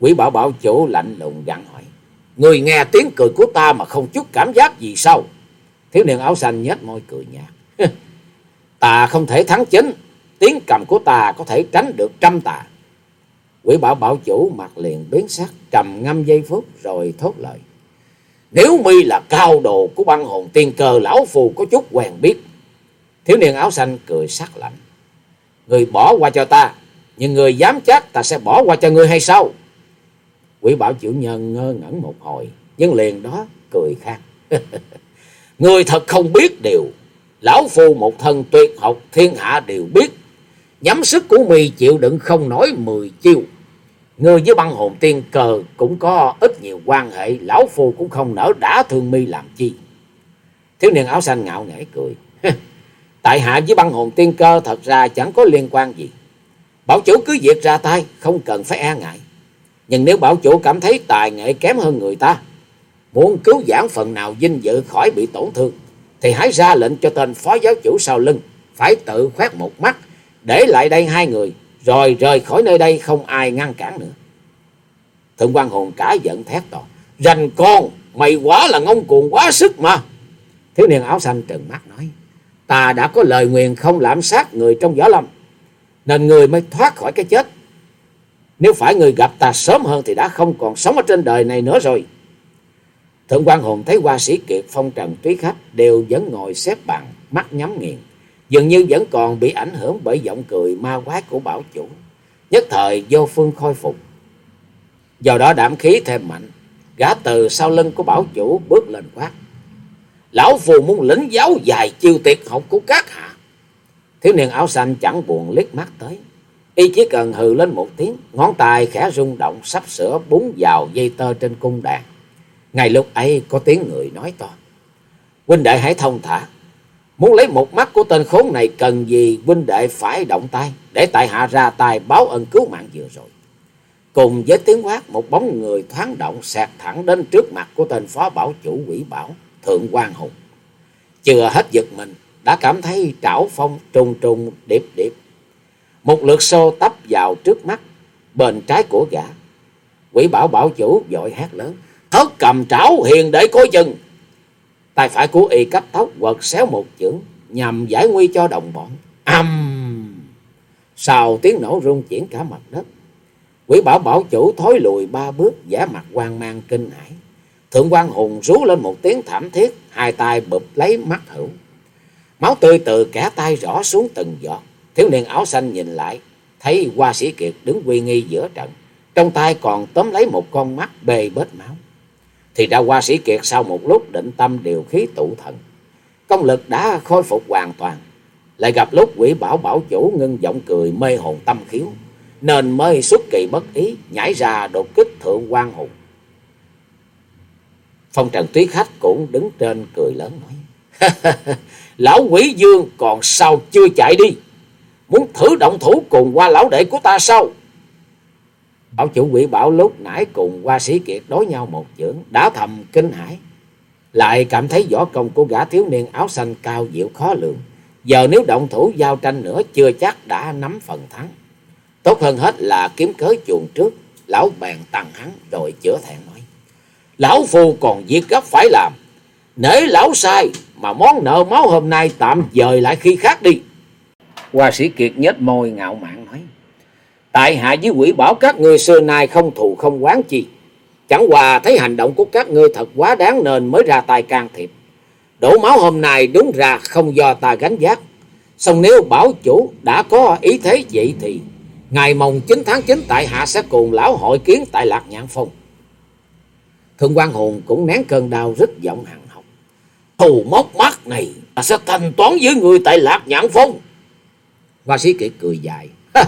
Speaker 1: Quỷ bảo bảo chủ lạnh lùng gặn hỏi. Người nghe tiếng cười của ta mà không chút cảm giác gì sao? Thiếu niên áo xanh nhếch môi cười nhạt. ta không thể thắng chính, tiếng cầm của ta có thể tránh được trăm tà. Quỷ bảo bảo chủ mặt liền biến sắc, trầm ngâm giây phút rồi thốt lời. Nếu mi là cao đồ của băng hồn tiên cơ, lão phù có chút quen biết. Thiếu niên áo xanh cười sắc lạnh. Người bỏ qua cho ta, nhưng người dám chắc ta sẽ bỏ qua cho người hay sao? Quỷ bảo chủ nhân ngơ ngẩn một hồi, nhưng liền đó cười khang. người thật không biết điều. Lão phu một thân tuyệt học thiên hạ đều biết. Nhắm sức của mì chịu đựng không nói mười chiêu. Người với băng hồn tiên cờ cũng có ít nhiều quan hệ. Lão phu cũng không nỡ đã thương mi làm chi. Thiếu niên áo xanh ngạo nghễ cười. Tại hạ với băng hồn tiên cơ thật ra chẳng có liên quan gì. Bảo chủ cứ việc ra tay, không cần phải e ngại. Nhưng nếu bảo chủ cảm thấy tài nghệ kém hơn người ta, muốn cứu giảng phần nào vinh dự khỏi bị tổn thương, thì hãy ra lệnh cho tên phó giáo chủ sau lưng, phải tự khoét một mắt, để lại đây hai người, rồi rời khỏi nơi đây không ai ngăn cản nữa. Thượng quan hồn cả giận thét to, rành con, mày quá là ngông cuồng quá sức mà. Thiếu niên áo xanh trừng mắt nói, ta đã có lời nguyền không lạm sát người trong võ lâm, nên người mới thoát khỏi cái chết. Nếu phải người gặp ta sớm hơn thì đã không còn sống ở trên đời này nữa rồi. Thượng quan hồn thấy hoa sĩ kiệt phong trần túy khách đều vẫn ngồi xếp bằng, mắt nhắm nghiền. Dường như vẫn còn bị ảnh hưởng bởi giọng cười ma quái của bảo chủ. Nhất thời vô phương khôi phục. Do đó đảm khí thêm mạnh. Gã từ sau lưng của bảo chủ bước lên quát. Lão phù muốn lĩnh giáo dài chiêu tuyệt học của các hạ. Thiếu niên áo xanh chẳng buồn liếc mắt tới. Y chỉ cần hừ lên một tiếng, ngón tay khẽ rung động sắp sửa búng vào dây tơ trên cung đàn. Ngay lúc ấy có tiếng người nói to. Huynh đệ hãy thông thả. Muốn lấy một mắt của tên khốn này cần gì huynh đệ phải động tay để tại hạ ra tay báo ân cứu mạng vừa rồi. Cùng với tiếng quát một bóng người thoáng động xẹt thẳng đến trước mặt của tên phó bảo chủ quỷ bảo Thượng quan Hùng. Chưa hết giật mình, đã cảm thấy trảo phong trùng trùng điệp điệp. Một lượt xô tấp vào trước mắt, bên trái của gã. Quỷ bảo bảo chủ vội hét lớn. Thất cầm trảo hiền để coi chừng. Tay phải của y cấp tóc quật xéo một chữ nhằm giải nguy cho đồng bọn. Âm! Sau tiếng nổ rung chuyển cả mặt đất. Quỷ bảo bảo chủ thối lùi ba bước giả mặt hoang mang kinh hãi. Thượng quan hùng rú lên một tiếng thảm thiết, hai tay bụp lấy mắt hữu. Máu tươi từ cả tay rõ xuống từng giọt. Thiếu niên áo xanh nhìn lại, thấy hoa sĩ kiệt đứng quy nghi giữa trận. Trong tay còn tóm lấy một con mắt bê bết máu. Thì ra hoa sĩ kiệt sau một lúc định tâm điều khí tụ thần. Công lực đã khôi phục hoàn toàn. Lại gặp lúc quỷ bảo bảo chủ ngưng giọng cười mê hồn tâm khiếu. Nên mới xuất kỳ bất ý nhảy ra đột kích thượng quan hùng. Phong trần tuyết khách cũng đứng trên cười lớn nói. lão quỷ dương còn sao chưa chạy đi. Muốn thử động thủ cùng qua lão đệ của ta sao? Bảo chủ quỷ bảo lúc nãy cùng qua sĩ kiệt đối nhau một chưởng, đã thầm kinh hãi. Lại cảm thấy võ công của gã thiếu niên áo xanh cao diệu khó lường. Giờ nếu động thủ giao tranh nữa chưa chắc đã nắm phần thắng. Tốt hơn hết là kiếm cớ chuồng trước. Lão bèn tăng hắn rồi chữa thẹn. Lão phù còn việc gấp phải làm. Nể lão sai mà món nợ máu hôm nay tạm dời lại khi khác đi. Hoa sĩ Kiệt nhếch môi ngạo mạn nói. Tại hạ với quỷ bảo các ngươi xưa nay không thù không quán chi. Chẳng qua thấy hành động của các ngươi thật quá đáng nên mới ra tay can thiệp. Đổ máu hôm nay đúng ra không do ta gánh vác, song nếu bảo chủ đã có ý thế vậy thì ngày mồng 9 tháng 9 tại hạ sẽ cùng lão hội kiến tại Lạc Nhạn Phong. Thượng quan hồn cũng nén cơn đau rất giọng hằng học. Thù móc mắt này, ta sẽ thanh toán với người tại Lạc nhãn Phong. Hoa sĩ kiệt cười dài.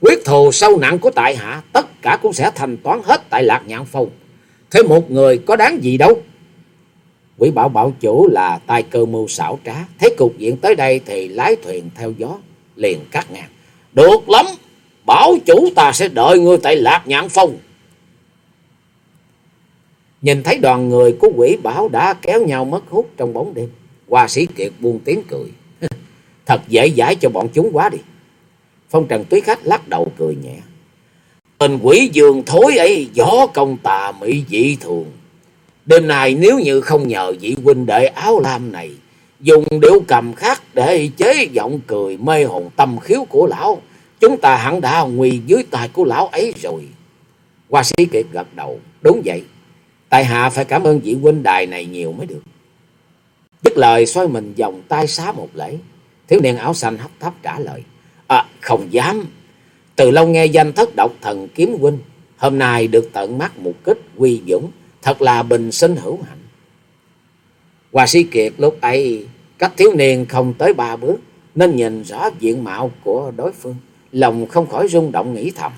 Speaker 1: Quyết thù sâu nặng của tại hạ, tất cả cũng sẽ thanh toán hết tại Lạc nhãn Phong. Thế một người có đáng gì đâu. Quỷ bảo bảo chủ là tay cơ mưu xảo trá. Thấy cục diện tới đây thì lái thuyền theo gió. Liền cắt ngang. Được lắm. Bảo chủ ta sẽ đợi ngươi tại Lạc nhãn Phong. Nhìn thấy đoàn người của quỷ bảo đã kéo nhau mất hút trong bóng đêm. Hoa sĩ kiệt buông tiếng cười. Thật dễ dãi cho bọn chúng quá đi. Phong trần túy khách lắc đầu cười nhẹ. Tên quỷ giường thối ấy gió công tà mỹ dị thường. Đêm nay nếu như không nhờ vị huynh đệ áo lam này dùng điệu cầm khác để chế giọng cười mê hồn tâm khiếu của lão, chúng ta hẳn đã nguy dưới tay của lão ấy rồi. Hoa sĩ kiệt gật đầu, đúng vậy. Tại hạ phải cảm ơn vị huynh đài này nhiều mới được. Dứt lời, xoay mình vòng tay xá một lễ. Thiếu niên áo xanh hấp thấp trả lời. À không dám. Từ lâu nghe danh thất độc thần kiếm huynh. Hôm nay được tận mắt một kích quy dũng. Thật là bình sinh hữu hạnh. Hòa sĩ Kiệt lúc ấy cách thiếu niên không tới ba bước. Nên nhìn rõ diện mạo của đối phương. Lòng không khỏi rung động nghĩ thầm.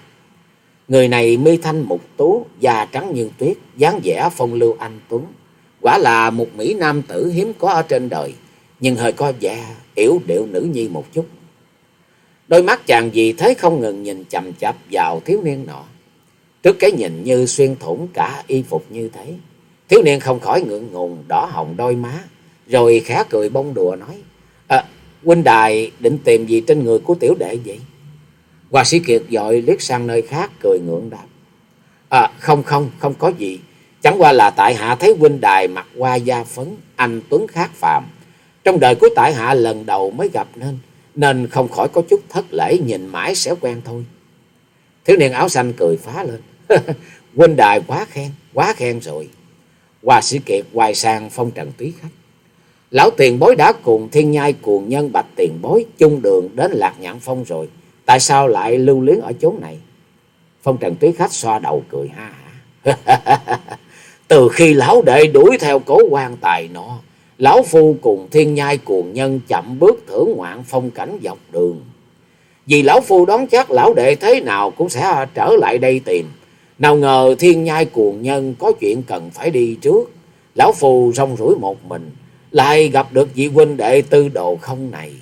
Speaker 1: Người này mi thanh mục tú, da trắng như tuyết, dáng vẻ phong lưu anh tuấn. Quả là một mỹ nam tử hiếm có ở trên đời, nhưng hơi có vẻ yếu điệu nữ nhi một chút. Đôi mắt chàng gì thế không ngừng nhìn chầm chập vào thiếu niên nọ. Trước cái nhìn như xuyên thủng cả y phục như thế, Thiếu niên không khỏi ngượng ngùng đỏ hồng đôi má, rồi khẽ cười bông đùa nói. À, huynh đài định tìm gì trên người của tiểu đệ vậy? Hoa sĩ Kiệt dội liếc sang nơi khác cười ngượng đáp. À, không không, không có gì. Chẳng qua là tại hạ thấy huynh đài mặc hoa da phấn, anh Tuấn khác phàm. Trong đời của tại hạ lần đầu mới gặp nên, nên không khỏi có chút thất lễ nhìn mãi sẽ quen thôi. Thiếu niên áo xanh cười phá lên. huynh đài quá khen, quá khen rồi. Hoa sĩ Kiệt quay sang phong trần túy khách. Lão tiền bối đã cùng thiên nhai cuồng nhân bạch tiền bối chung đường đến lạc nhạn phong rồi. Tại sao lại lưu luyến ở chốn này? Phong trần túy khách xoa đầu cười ha hả. Từ khi lão đệ đuổi theo cố quan tài nọ, lão phu cùng thiên nhai cuồng nhân chậm bước thưởng ngoạn phong cảnh dọc đường. Vì lão phu đoán chắc lão đệ thế nào cũng sẽ trở lại đây tìm. Nào ngờ thiên nhai cuồng nhân có chuyện cần phải đi trước. Lão phu rong rủi một mình, lại gặp được vị huynh đệ tư đồ không này.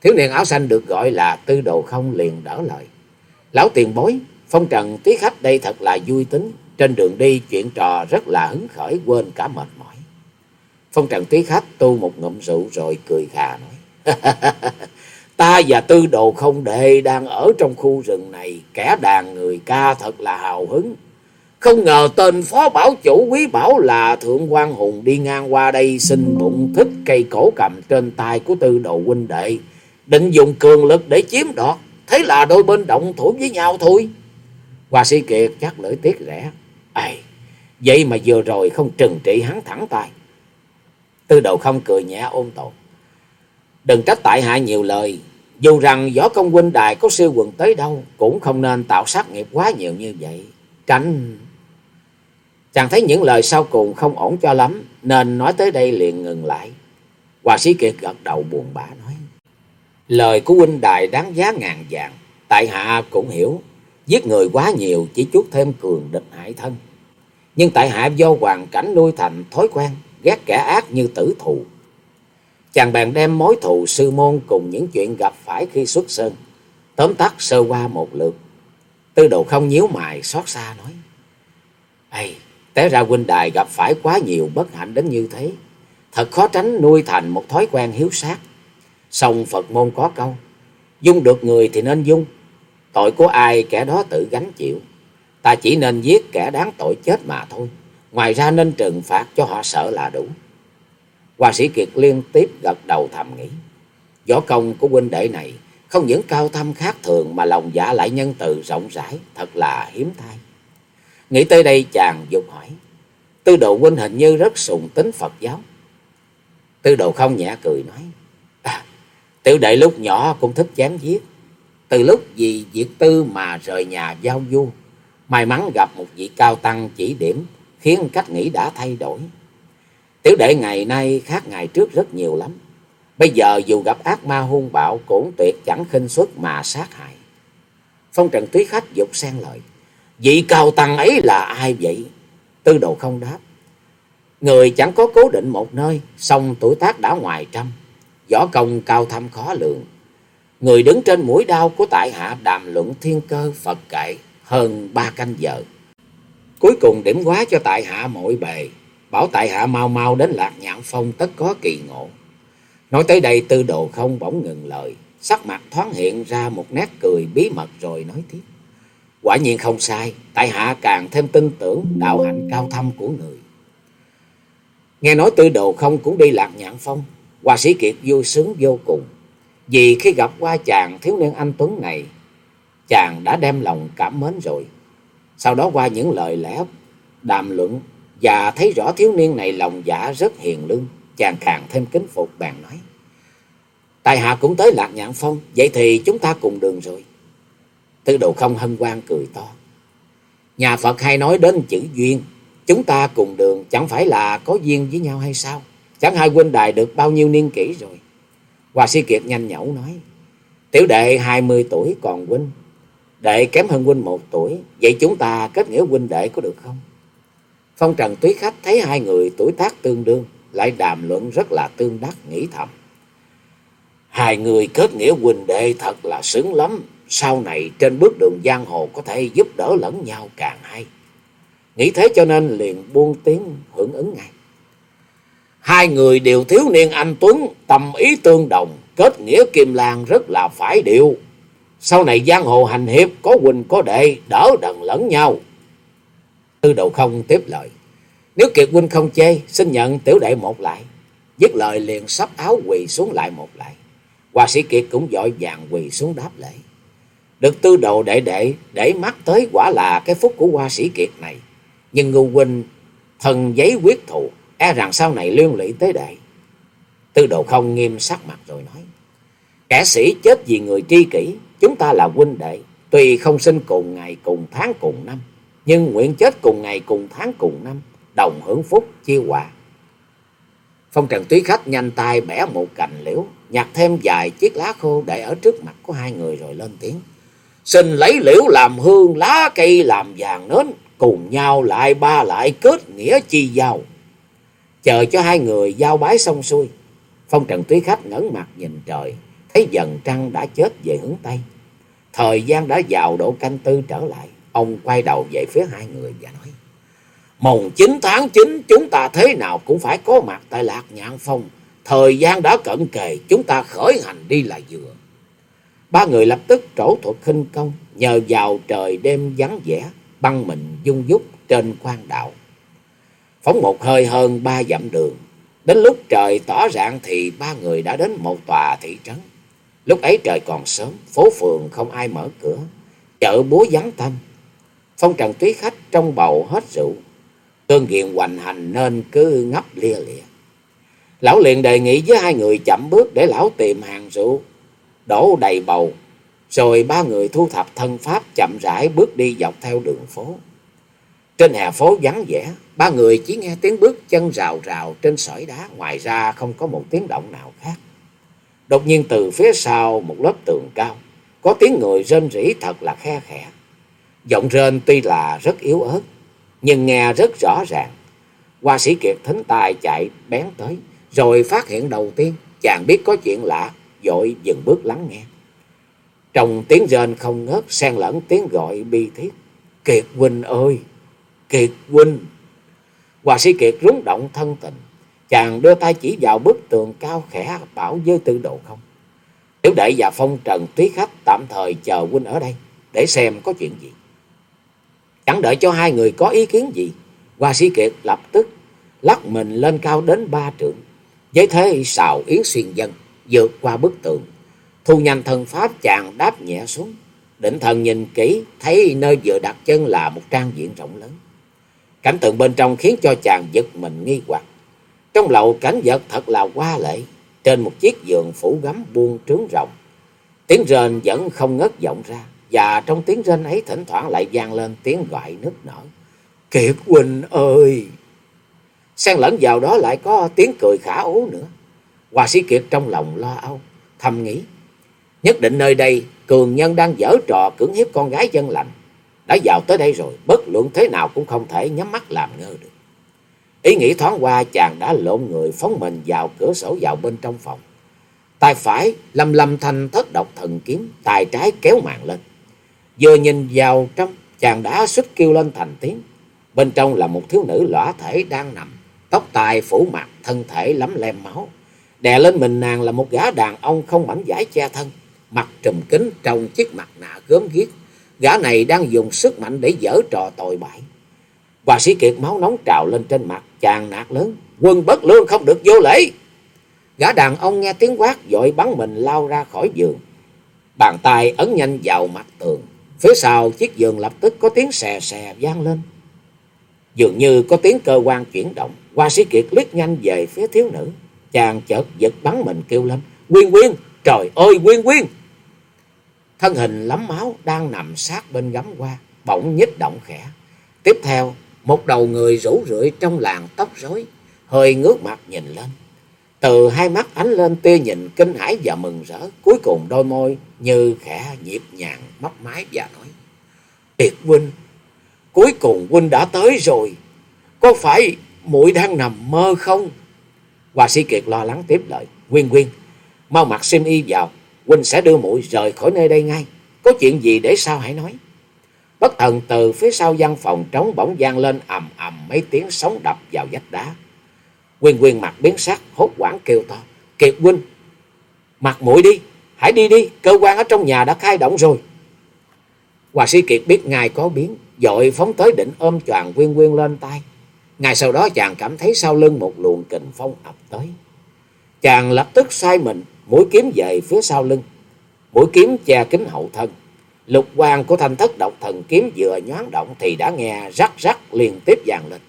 Speaker 1: Thiếu niên áo xanh được gọi là tư đồ không liền đỡ lời. Lão tiền bối, phong trần tí khách đây thật là vui tính. Trên đường đi chuyện trò rất là hứng khởi quên cả mệt mỏi. Phong trần tí khách tu một ngụm rượu rồi cười khà nói. Ta và tư đồ không đệ đang ở trong khu rừng này. Kẻ đàn người ca thật là hào hứng. Không ngờ tên phó bảo chủ quý bảo là Thượng quan Hùng đi ngang qua đây xin bụng thích cây cổ cầm trên tay của tư đồ huynh đệ. Định dùng cường lực để chiếm đoạt. Thế là đôi bên động thủ với nhau thôi. Hoa sĩ Kiệt chắc lưỡi tiếc rẻ. Ây, vậy mà vừa rồi không trừng trị hắn thẳng tay. Tư đầu không cười nhẹ ôn tồn. Đừng trách tại hạ nhiều lời. Dù rằng võ công huynh đài có siêu quần tới đâu, cũng không nên tạo sát nghiệp quá nhiều như vậy. Tránh... Chàng thấy những lời sau cùng không ổn cho lắm, nên nói tới đây liền ngừng lại. Hoa sĩ Kiệt gật đầu buồn bã. Lời của huynh đài đáng giá ngàn vàng, tại hạ cũng hiểu. Giết người quá nhiều chỉ chút thêm cường địch hại thân. Nhưng tại hạ do hoàn cảnh nuôi thành thói quen, ghét kẻ ác như tử thù. Chàng bèn đem mối thù sư môn cùng những chuyện gặp phải khi xuất sơn. Tóm tắt sơ qua một lượt. Tư đồ không nhíu mày xót xa nói. Ây, té ra huynh đài gặp phải quá nhiều bất hạnh đến như thế. Thật khó tránh nuôi thành một thói quen hiếu sát song Phật môn có câu. Dung được người thì nên dung. Tội của ai kẻ đó tự gánh chịu. Ta chỉ nên giết kẻ đáng tội chết mà thôi. Ngoài ra nên trừng phạt cho họ sợ là đủ. Hoa sĩ Kiệt liên tiếp gật đầu thầm nghĩ. Võ công của huynh đệ này không những cao thâm khác thường mà lòng dạ lại nhân từ rộng rãi, thật là hiếm thay. Nghĩ tới đây chàng dục hỏi. Tư đồ huynh hình như rất sùng tính Phật giáo. Tư đồ không nhẹ cười nói. Tiểu đệ lúc nhỏ cũng thích chém giết. Từ lúc vì việc tư mà rời nhà giao du. May mắn gặp một vị cao tăng chỉ điểm khiến cách nghĩ đã thay đổi. Tiểu đệ ngày nay khác ngày trước rất nhiều lắm. Bây giờ dù gặp ác ma hung bạo cũng tuyệt chẳng khinh suất mà sát hại. Phong trần túy khách dục xen lời. Vị cao tăng ấy là ai vậy? Tư đồ không đáp. Người chẳng có cố định một nơi, song tuổi tác đã ngoài trăm. Võ công cao thâm khó lượng. Người đứng trên mũi đao của tại hạ đàm luận thiên cơ Phật kệ hơn ba canh giờ. Cuối cùng điểm quá cho tại hạ mọi bề. Bảo tại hạ mau mau đến lạc nhạn phong tất có kỳ ngộ. Nói tới đây tư đồ không bỗng ngừng lời. Sắc mặt thoáng hiện ra một nét cười bí mật rồi nói tiếp. Quả nhiên không sai, tại hạ càng thêm tin tưởng đạo hạnh cao thâm của người. Nghe nói tư đồ không cũng đi lạc nhạn phong, Hoa sĩ Kiệt vui sướng vô cùng. Vì khi gặp qua chàng thiếu niên anh Tuấn này, chàng đã đem lòng cảm mến rồi. Sau đó qua những lời lẽ đàm luận và thấy rõ thiếu niên này lòng dạ rất hiền lương, chàng càng thêm kính phục bèn nói. Tài hạ cũng tới Lạc Nhạn Phong, vậy thì chúng ta cùng đường rồi. Tư đồ không hân hoan cười to. Nhà Phật hay nói đến chữ duyên, chúng ta cùng đường chẳng phải là có duyên với nhau hay sao? Chẳng hai huynh đài được bao nhiêu niên kỷ rồi. Hoa sĩ Kiệt nhanh nhẩu nói. Tiểu đệ hai mươi tuổi còn huynh. Đệ kém hơn huynh một tuổi. Vậy chúng ta kết nghĩa huynh đệ có được không? Phong Trần Túy Khách thấy hai người tuổi tác tương đương. Lại đàm luận rất là tương đắc, nghĩ thầm. Hai người kết nghĩa huynh đệ thật là sướng lắm. Sau này trên bước đường giang hồ có thể giúp đỡ lẫn nhau càng hay. Nghĩ thế cho nên liền buông tiếng hưởng ứng ngay. Hai người đều thiếu niên anh Tuấn, tâm ý tương đồng, kết nghĩa kim lan rất là phải điệu. Sau này giang hồ hành hiệp có huynh có đệ, đỡ đần lẫn nhau. Tư đầu không tiếp lời. Nếu Kiệt huynh không chê, xin nhận tiểu đệ một lại. Dứt lời liền sắp áo quỳ xuống lại một lại. Hoa sĩ Kiệt cũng dội vàng quỳ xuống đáp lễ. Được tư đồ đệ đệ để mắt tới quả là cái phúc của hoa sĩ Kiệt này. Nhưng Ngưu huynh thần giấy quyết thù, e rằng sau này liên lụy tới đệ. Tư đồ không nghiêm sắc mặt rồi nói. Kẻ sĩ chết vì người tri kỷ, chúng ta là huynh đệ, tuy không sinh cùng ngày cùng tháng cùng năm, nhưng nguyện chết cùng ngày cùng tháng cùng năm, đồng hưởng phúc chia hòa. Phong trần túy khách nhanh tay bẻ một cành liễu, nhặt thêm vài chiếc lá khô để ở trước mặt của hai người rồi lên tiếng. Xin lấy liễu làm hương, lá cây làm vàng nến, cùng nhau lại ba lại kết nghĩa chi giao. Chờ cho hai người giao bái xong xuôi, Phong trần túy khách ngẩng mặt nhìn trời, thấy dần trăng đã chết về hướng Tây. Thời gian đã vào độ canh tư trở lại, ông quay đầu về phía hai người và nói. Mồng 9 tháng 9 chúng ta thế nào cũng phải có mặt tại Lạc Nhạn Phong. Thời gian đã cận kề chúng ta khởi hành đi là vừa. Ba người lập tức trổ thuật khinh công nhờ vào trời đêm vắng vẻ băng mình dung dúc trên quan đạo. Phóng một hơi hơn ba dặm đường. Đến lúc trời tỏ rạng thì ba người đã đến một tòa thị trấn. Lúc ấy trời còn sớm, phố phường không ai mở cửa, chợ búa vắng tanh. Phong trần túy khách trong bầu hết rượu, Tương Nghiện hoành hành nên cứ ngấp lia lịa. Lão liền đề nghị với hai người chậm bước để lão tìm hàng rượu, đổ đầy bầu. Rồi ba người thu thập thân pháp chậm rãi bước đi dọc theo đường phố. Trên hè phố vắng vẻ, ba người chỉ nghe tiếng bước chân rào rào trên sỏi đá, ngoài ra không có một tiếng động nào khác. Đột nhiên từ phía sau một lớp tường cao, có tiếng người rên rỉ thật là khe khẽ. Giọng rên tuy là rất yếu ớt, nhưng nghe rất rõ ràng. Hoa sĩ Kiệt thính tài chạy bén tới, rồi phát hiện đầu tiên chàng biết có chuyện lạ, dội dừng bước lắng nghe. Trong tiếng rên không ngớt, xen lẫn tiếng gọi bi thiết. Kiệt huynh ơi! Kiệt huynh! Hòa sĩ Kiệt rúng động thân tình. Chàng đưa tay chỉ vào bức tường cao khẽ bảo với tư độ không. Tiểu đệ và phong trần túy khách tạm thời chờ huynh ở đây để xem có chuyện gì. Chẳng đợi cho hai người có ý kiến gì, Hòa Sĩ Kiệt lập tức lắc mình lên cao đến ba trượng. Với thế xào yến xuyên dân, vượt qua bức tường. Thu nhanh thân pháp chàng đáp nhẹ xuống. Định thần nhìn kỹ, thấy nơi vừa đặt chân là một trang diện rộng lớn. Cảnh tượng bên trong khiến cho chàng giật mình nghi hoặc. Trong lầu cảnh vật thật là hoa lệ. Trên một chiếc giường phủ gấm buông trướng rộng. Tiếng rền vẫn không ngớt vọng ra. Và trong tiếng rên ấy thỉnh thoảng lại vang lên tiếng gọi nức nở. Kiệt Quỳnh ơi! Xen lẫn vào đó lại có tiếng cười khả ố nữa. Hòa sĩ Kiệt trong lòng lo âu, thầm nghĩ. Nhất định nơi đây cường nhân đang dở trò cưỡng hiếp con gái dân lành. Đã vào tới đây rồi, bất luận thế nào cũng không thể nhắm mắt làm ngơ được. Ý nghĩ thoáng qua chàng đã lộn người phóng mình vào cửa sổ vào bên trong phòng. Tay phải lầm lầm thành thất độc thần kiếm, tay trái kéo màn lên. Vừa nhìn vào trong, chàng đã xuất kêu lên thành tiếng. Bên trong là một thiếu nữ lõa thể đang nằm, tóc tai phủ mặt, thân thể lắm lem máu. Đè lên mình nàng là một gã đàn ông không mảnh giải che thân, mặt trùm kính trong chiếc mặt nạ gớm ghiếc. Gã này đang dùng sức mạnh để dở trò tội bại. Hòa sĩ Kiệt máu nóng trào lên trên mặt, chàng nạt lớn, quân bất lương không được vô lễ. Gã đàn ông nghe tiếng quát dội bắn mình lao ra khỏi giường. Bàn tay ấn nhanh vào mặt tường, Phía sau chiếc giường lập tức có tiếng xè xè vang lên. Dường như có tiếng cơ quan chuyển động. Hoa sĩ Kiệt liếc nhanh về phía thiếu nữ. Chàng chợt giật bắn mình kêu lên. Quyên quyên! Trời ơi quyên quyên! Thân hình lắm máu đang nằm sát bên gấm hoa. Bỗng nhích động khẽ. Tiếp theo, một đầu người rủ rượi trong làng tóc rối. Hơi ngước mặt nhìn lên. Từ hai mắt ánh lên tia nhìn kinh hãi và mừng rỡ. Cuối cùng đôi môi như khẽ nhịp nhàng mấp máy và nói. Tiệt huynh, cuối cùng huynh đã tới rồi. Có phải muội đang nằm mơ không? Hòa sĩ Kiệt lo lắng tiếp lời. Quyên quyên, mau mặc xiêm y vào. Huynh sẽ đưa muội rời khỏi nơi đây ngay. Có chuyện gì để sao hãy nói. Bất thần từ phía sau văn phòng trống bỗng vang lên ầm ầm mấy tiếng sóng đập vào vách đá. Quyên quyên mặt biến sắc, hốt hoảng kêu to. Kiệt huynh, mặt mũi đi, hãy đi đi, cơ quan ở trong nhà đã khai động rồi. Hòa sĩ Kiệt biết ngài có biến, dội phóng tới định ôm choàng Quyên Quyên lên tay. Ngay sau đó chàng cảm thấy sau lưng một luồng kình phong ập tới. Chàng lập tức sai mình, mũi kiếm về phía sau lưng. Mũi kiếm che kính hậu thân. Lục quang của thanh thất độc thần kiếm vừa nhoáng động thì đã nghe rắc rắc liên tiếp vàng lên.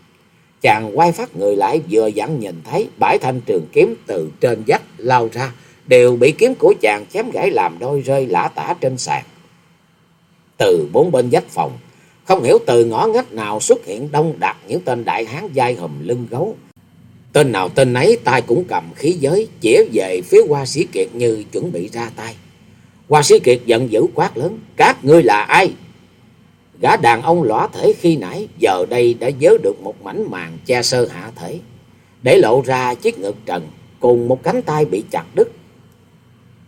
Speaker 1: Chàng quay phát người lại vừa dặn nhìn thấy bãi thanh trường kiếm từ trên vách lao ra, đều bị kiếm của chàng chém gãy làm đôi rơi lả tả trên sàn. Từ bốn bên vách phòng, không hiểu từ ngõ ngách nào xuất hiện đông đặc những tên đại hán dai hùm lưng gấu. Tên nào tên nấy tay cũng cầm khí giới, Chỉa về phía hoa sĩ kiệt như chuẩn bị ra tay. Hoa sĩ kiệt giận dữ quát lớn, các ngươi là ai? Gã đàn ông lõa thể khi nãy giờ đây đã dớ được một mảnh màn che sơ hạ thể, để lộ ra chiếc ngực trần cùng một cánh tay bị chặt đứt.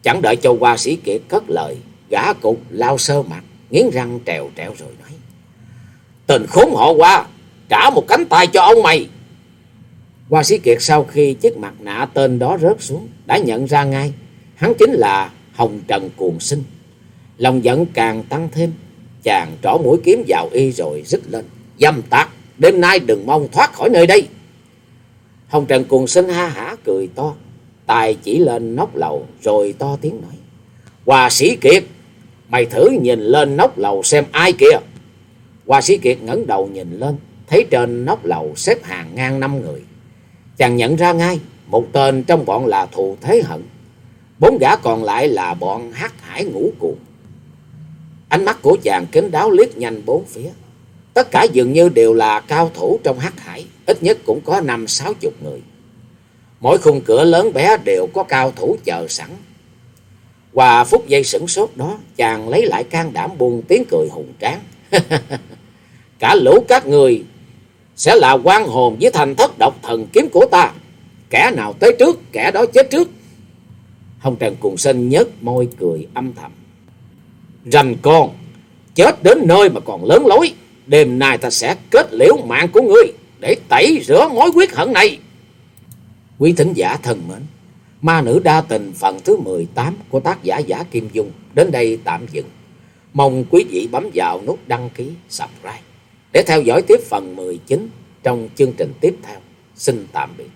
Speaker 1: Chẳng đợi cho hoa sĩ kiệt cất lời, gã cục lao sơ mặt, nghiến răng trèo trèo rồi nói. Tình khốn họ qua, trả một cánh tay cho ông mày. Hoa sĩ kiệt sau khi chiếc mặt nạ tên đó rớt xuống, đã nhận ra ngay, hắn chính là Hồng Trần Cuồng Sinh. Lòng giận càng tăng thêm, chàng trỏ mũi kiếm vào y rồi rít lên. Dâm tạc, đêm nay đừng mong thoát khỏi nơi đây. Hồng Trần Cuồng Sinh ha hả cười to, tài chỉ lên nóc lầu rồi to tiếng nói. Hoa sĩ kiệt, mày thử nhìn lên nóc lầu xem ai kìa. Hoa sĩ kiệt ngẩng đầu nhìn lên, thấy trên nóc lầu xếp hàng ngang năm người. Chàng nhận ra ngay, một tên trong bọn là thù thế hận. Bốn gã còn lại là bọn hắc hải ngũ cuồng. Ánh mắt của chàng kín đáo liếc nhanh bốn phía. Tất cả dường như đều là cao thủ trong hắc hải, ít nhất cũng có năm sáu chục người. Mỗi khung cửa lớn bé đều có cao thủ chờ sẵn. Qua phút giây sửng sốt đó, chàng lấy lại can đảm buông tiếng cười hùng tráng. Cả lũ các người sẽ là quan hồn với thành thất độc thần kiếm của ta. Kẻ nào tới trước, kẻ đó chết trước. Hồng Trần Cùng Sinh nhớt môi cười âm thầm. Rành con, chết đến nơi mà còn lớn lối. Đêm nay ta sẽ kết liễu mạng của ngươi để tẩy rửa mối quyết hận này. Quý thính giả thân mến, Ma nữ đa tình phần thứ 18 của tác giả Giả Kim Dung đến đây tạm dừng. Mong quý vị bấm vào nút đăng ký, subscribe để theo dõi tiếp phần 19 trong chương trình tiếp theo. Xin tạm biệt.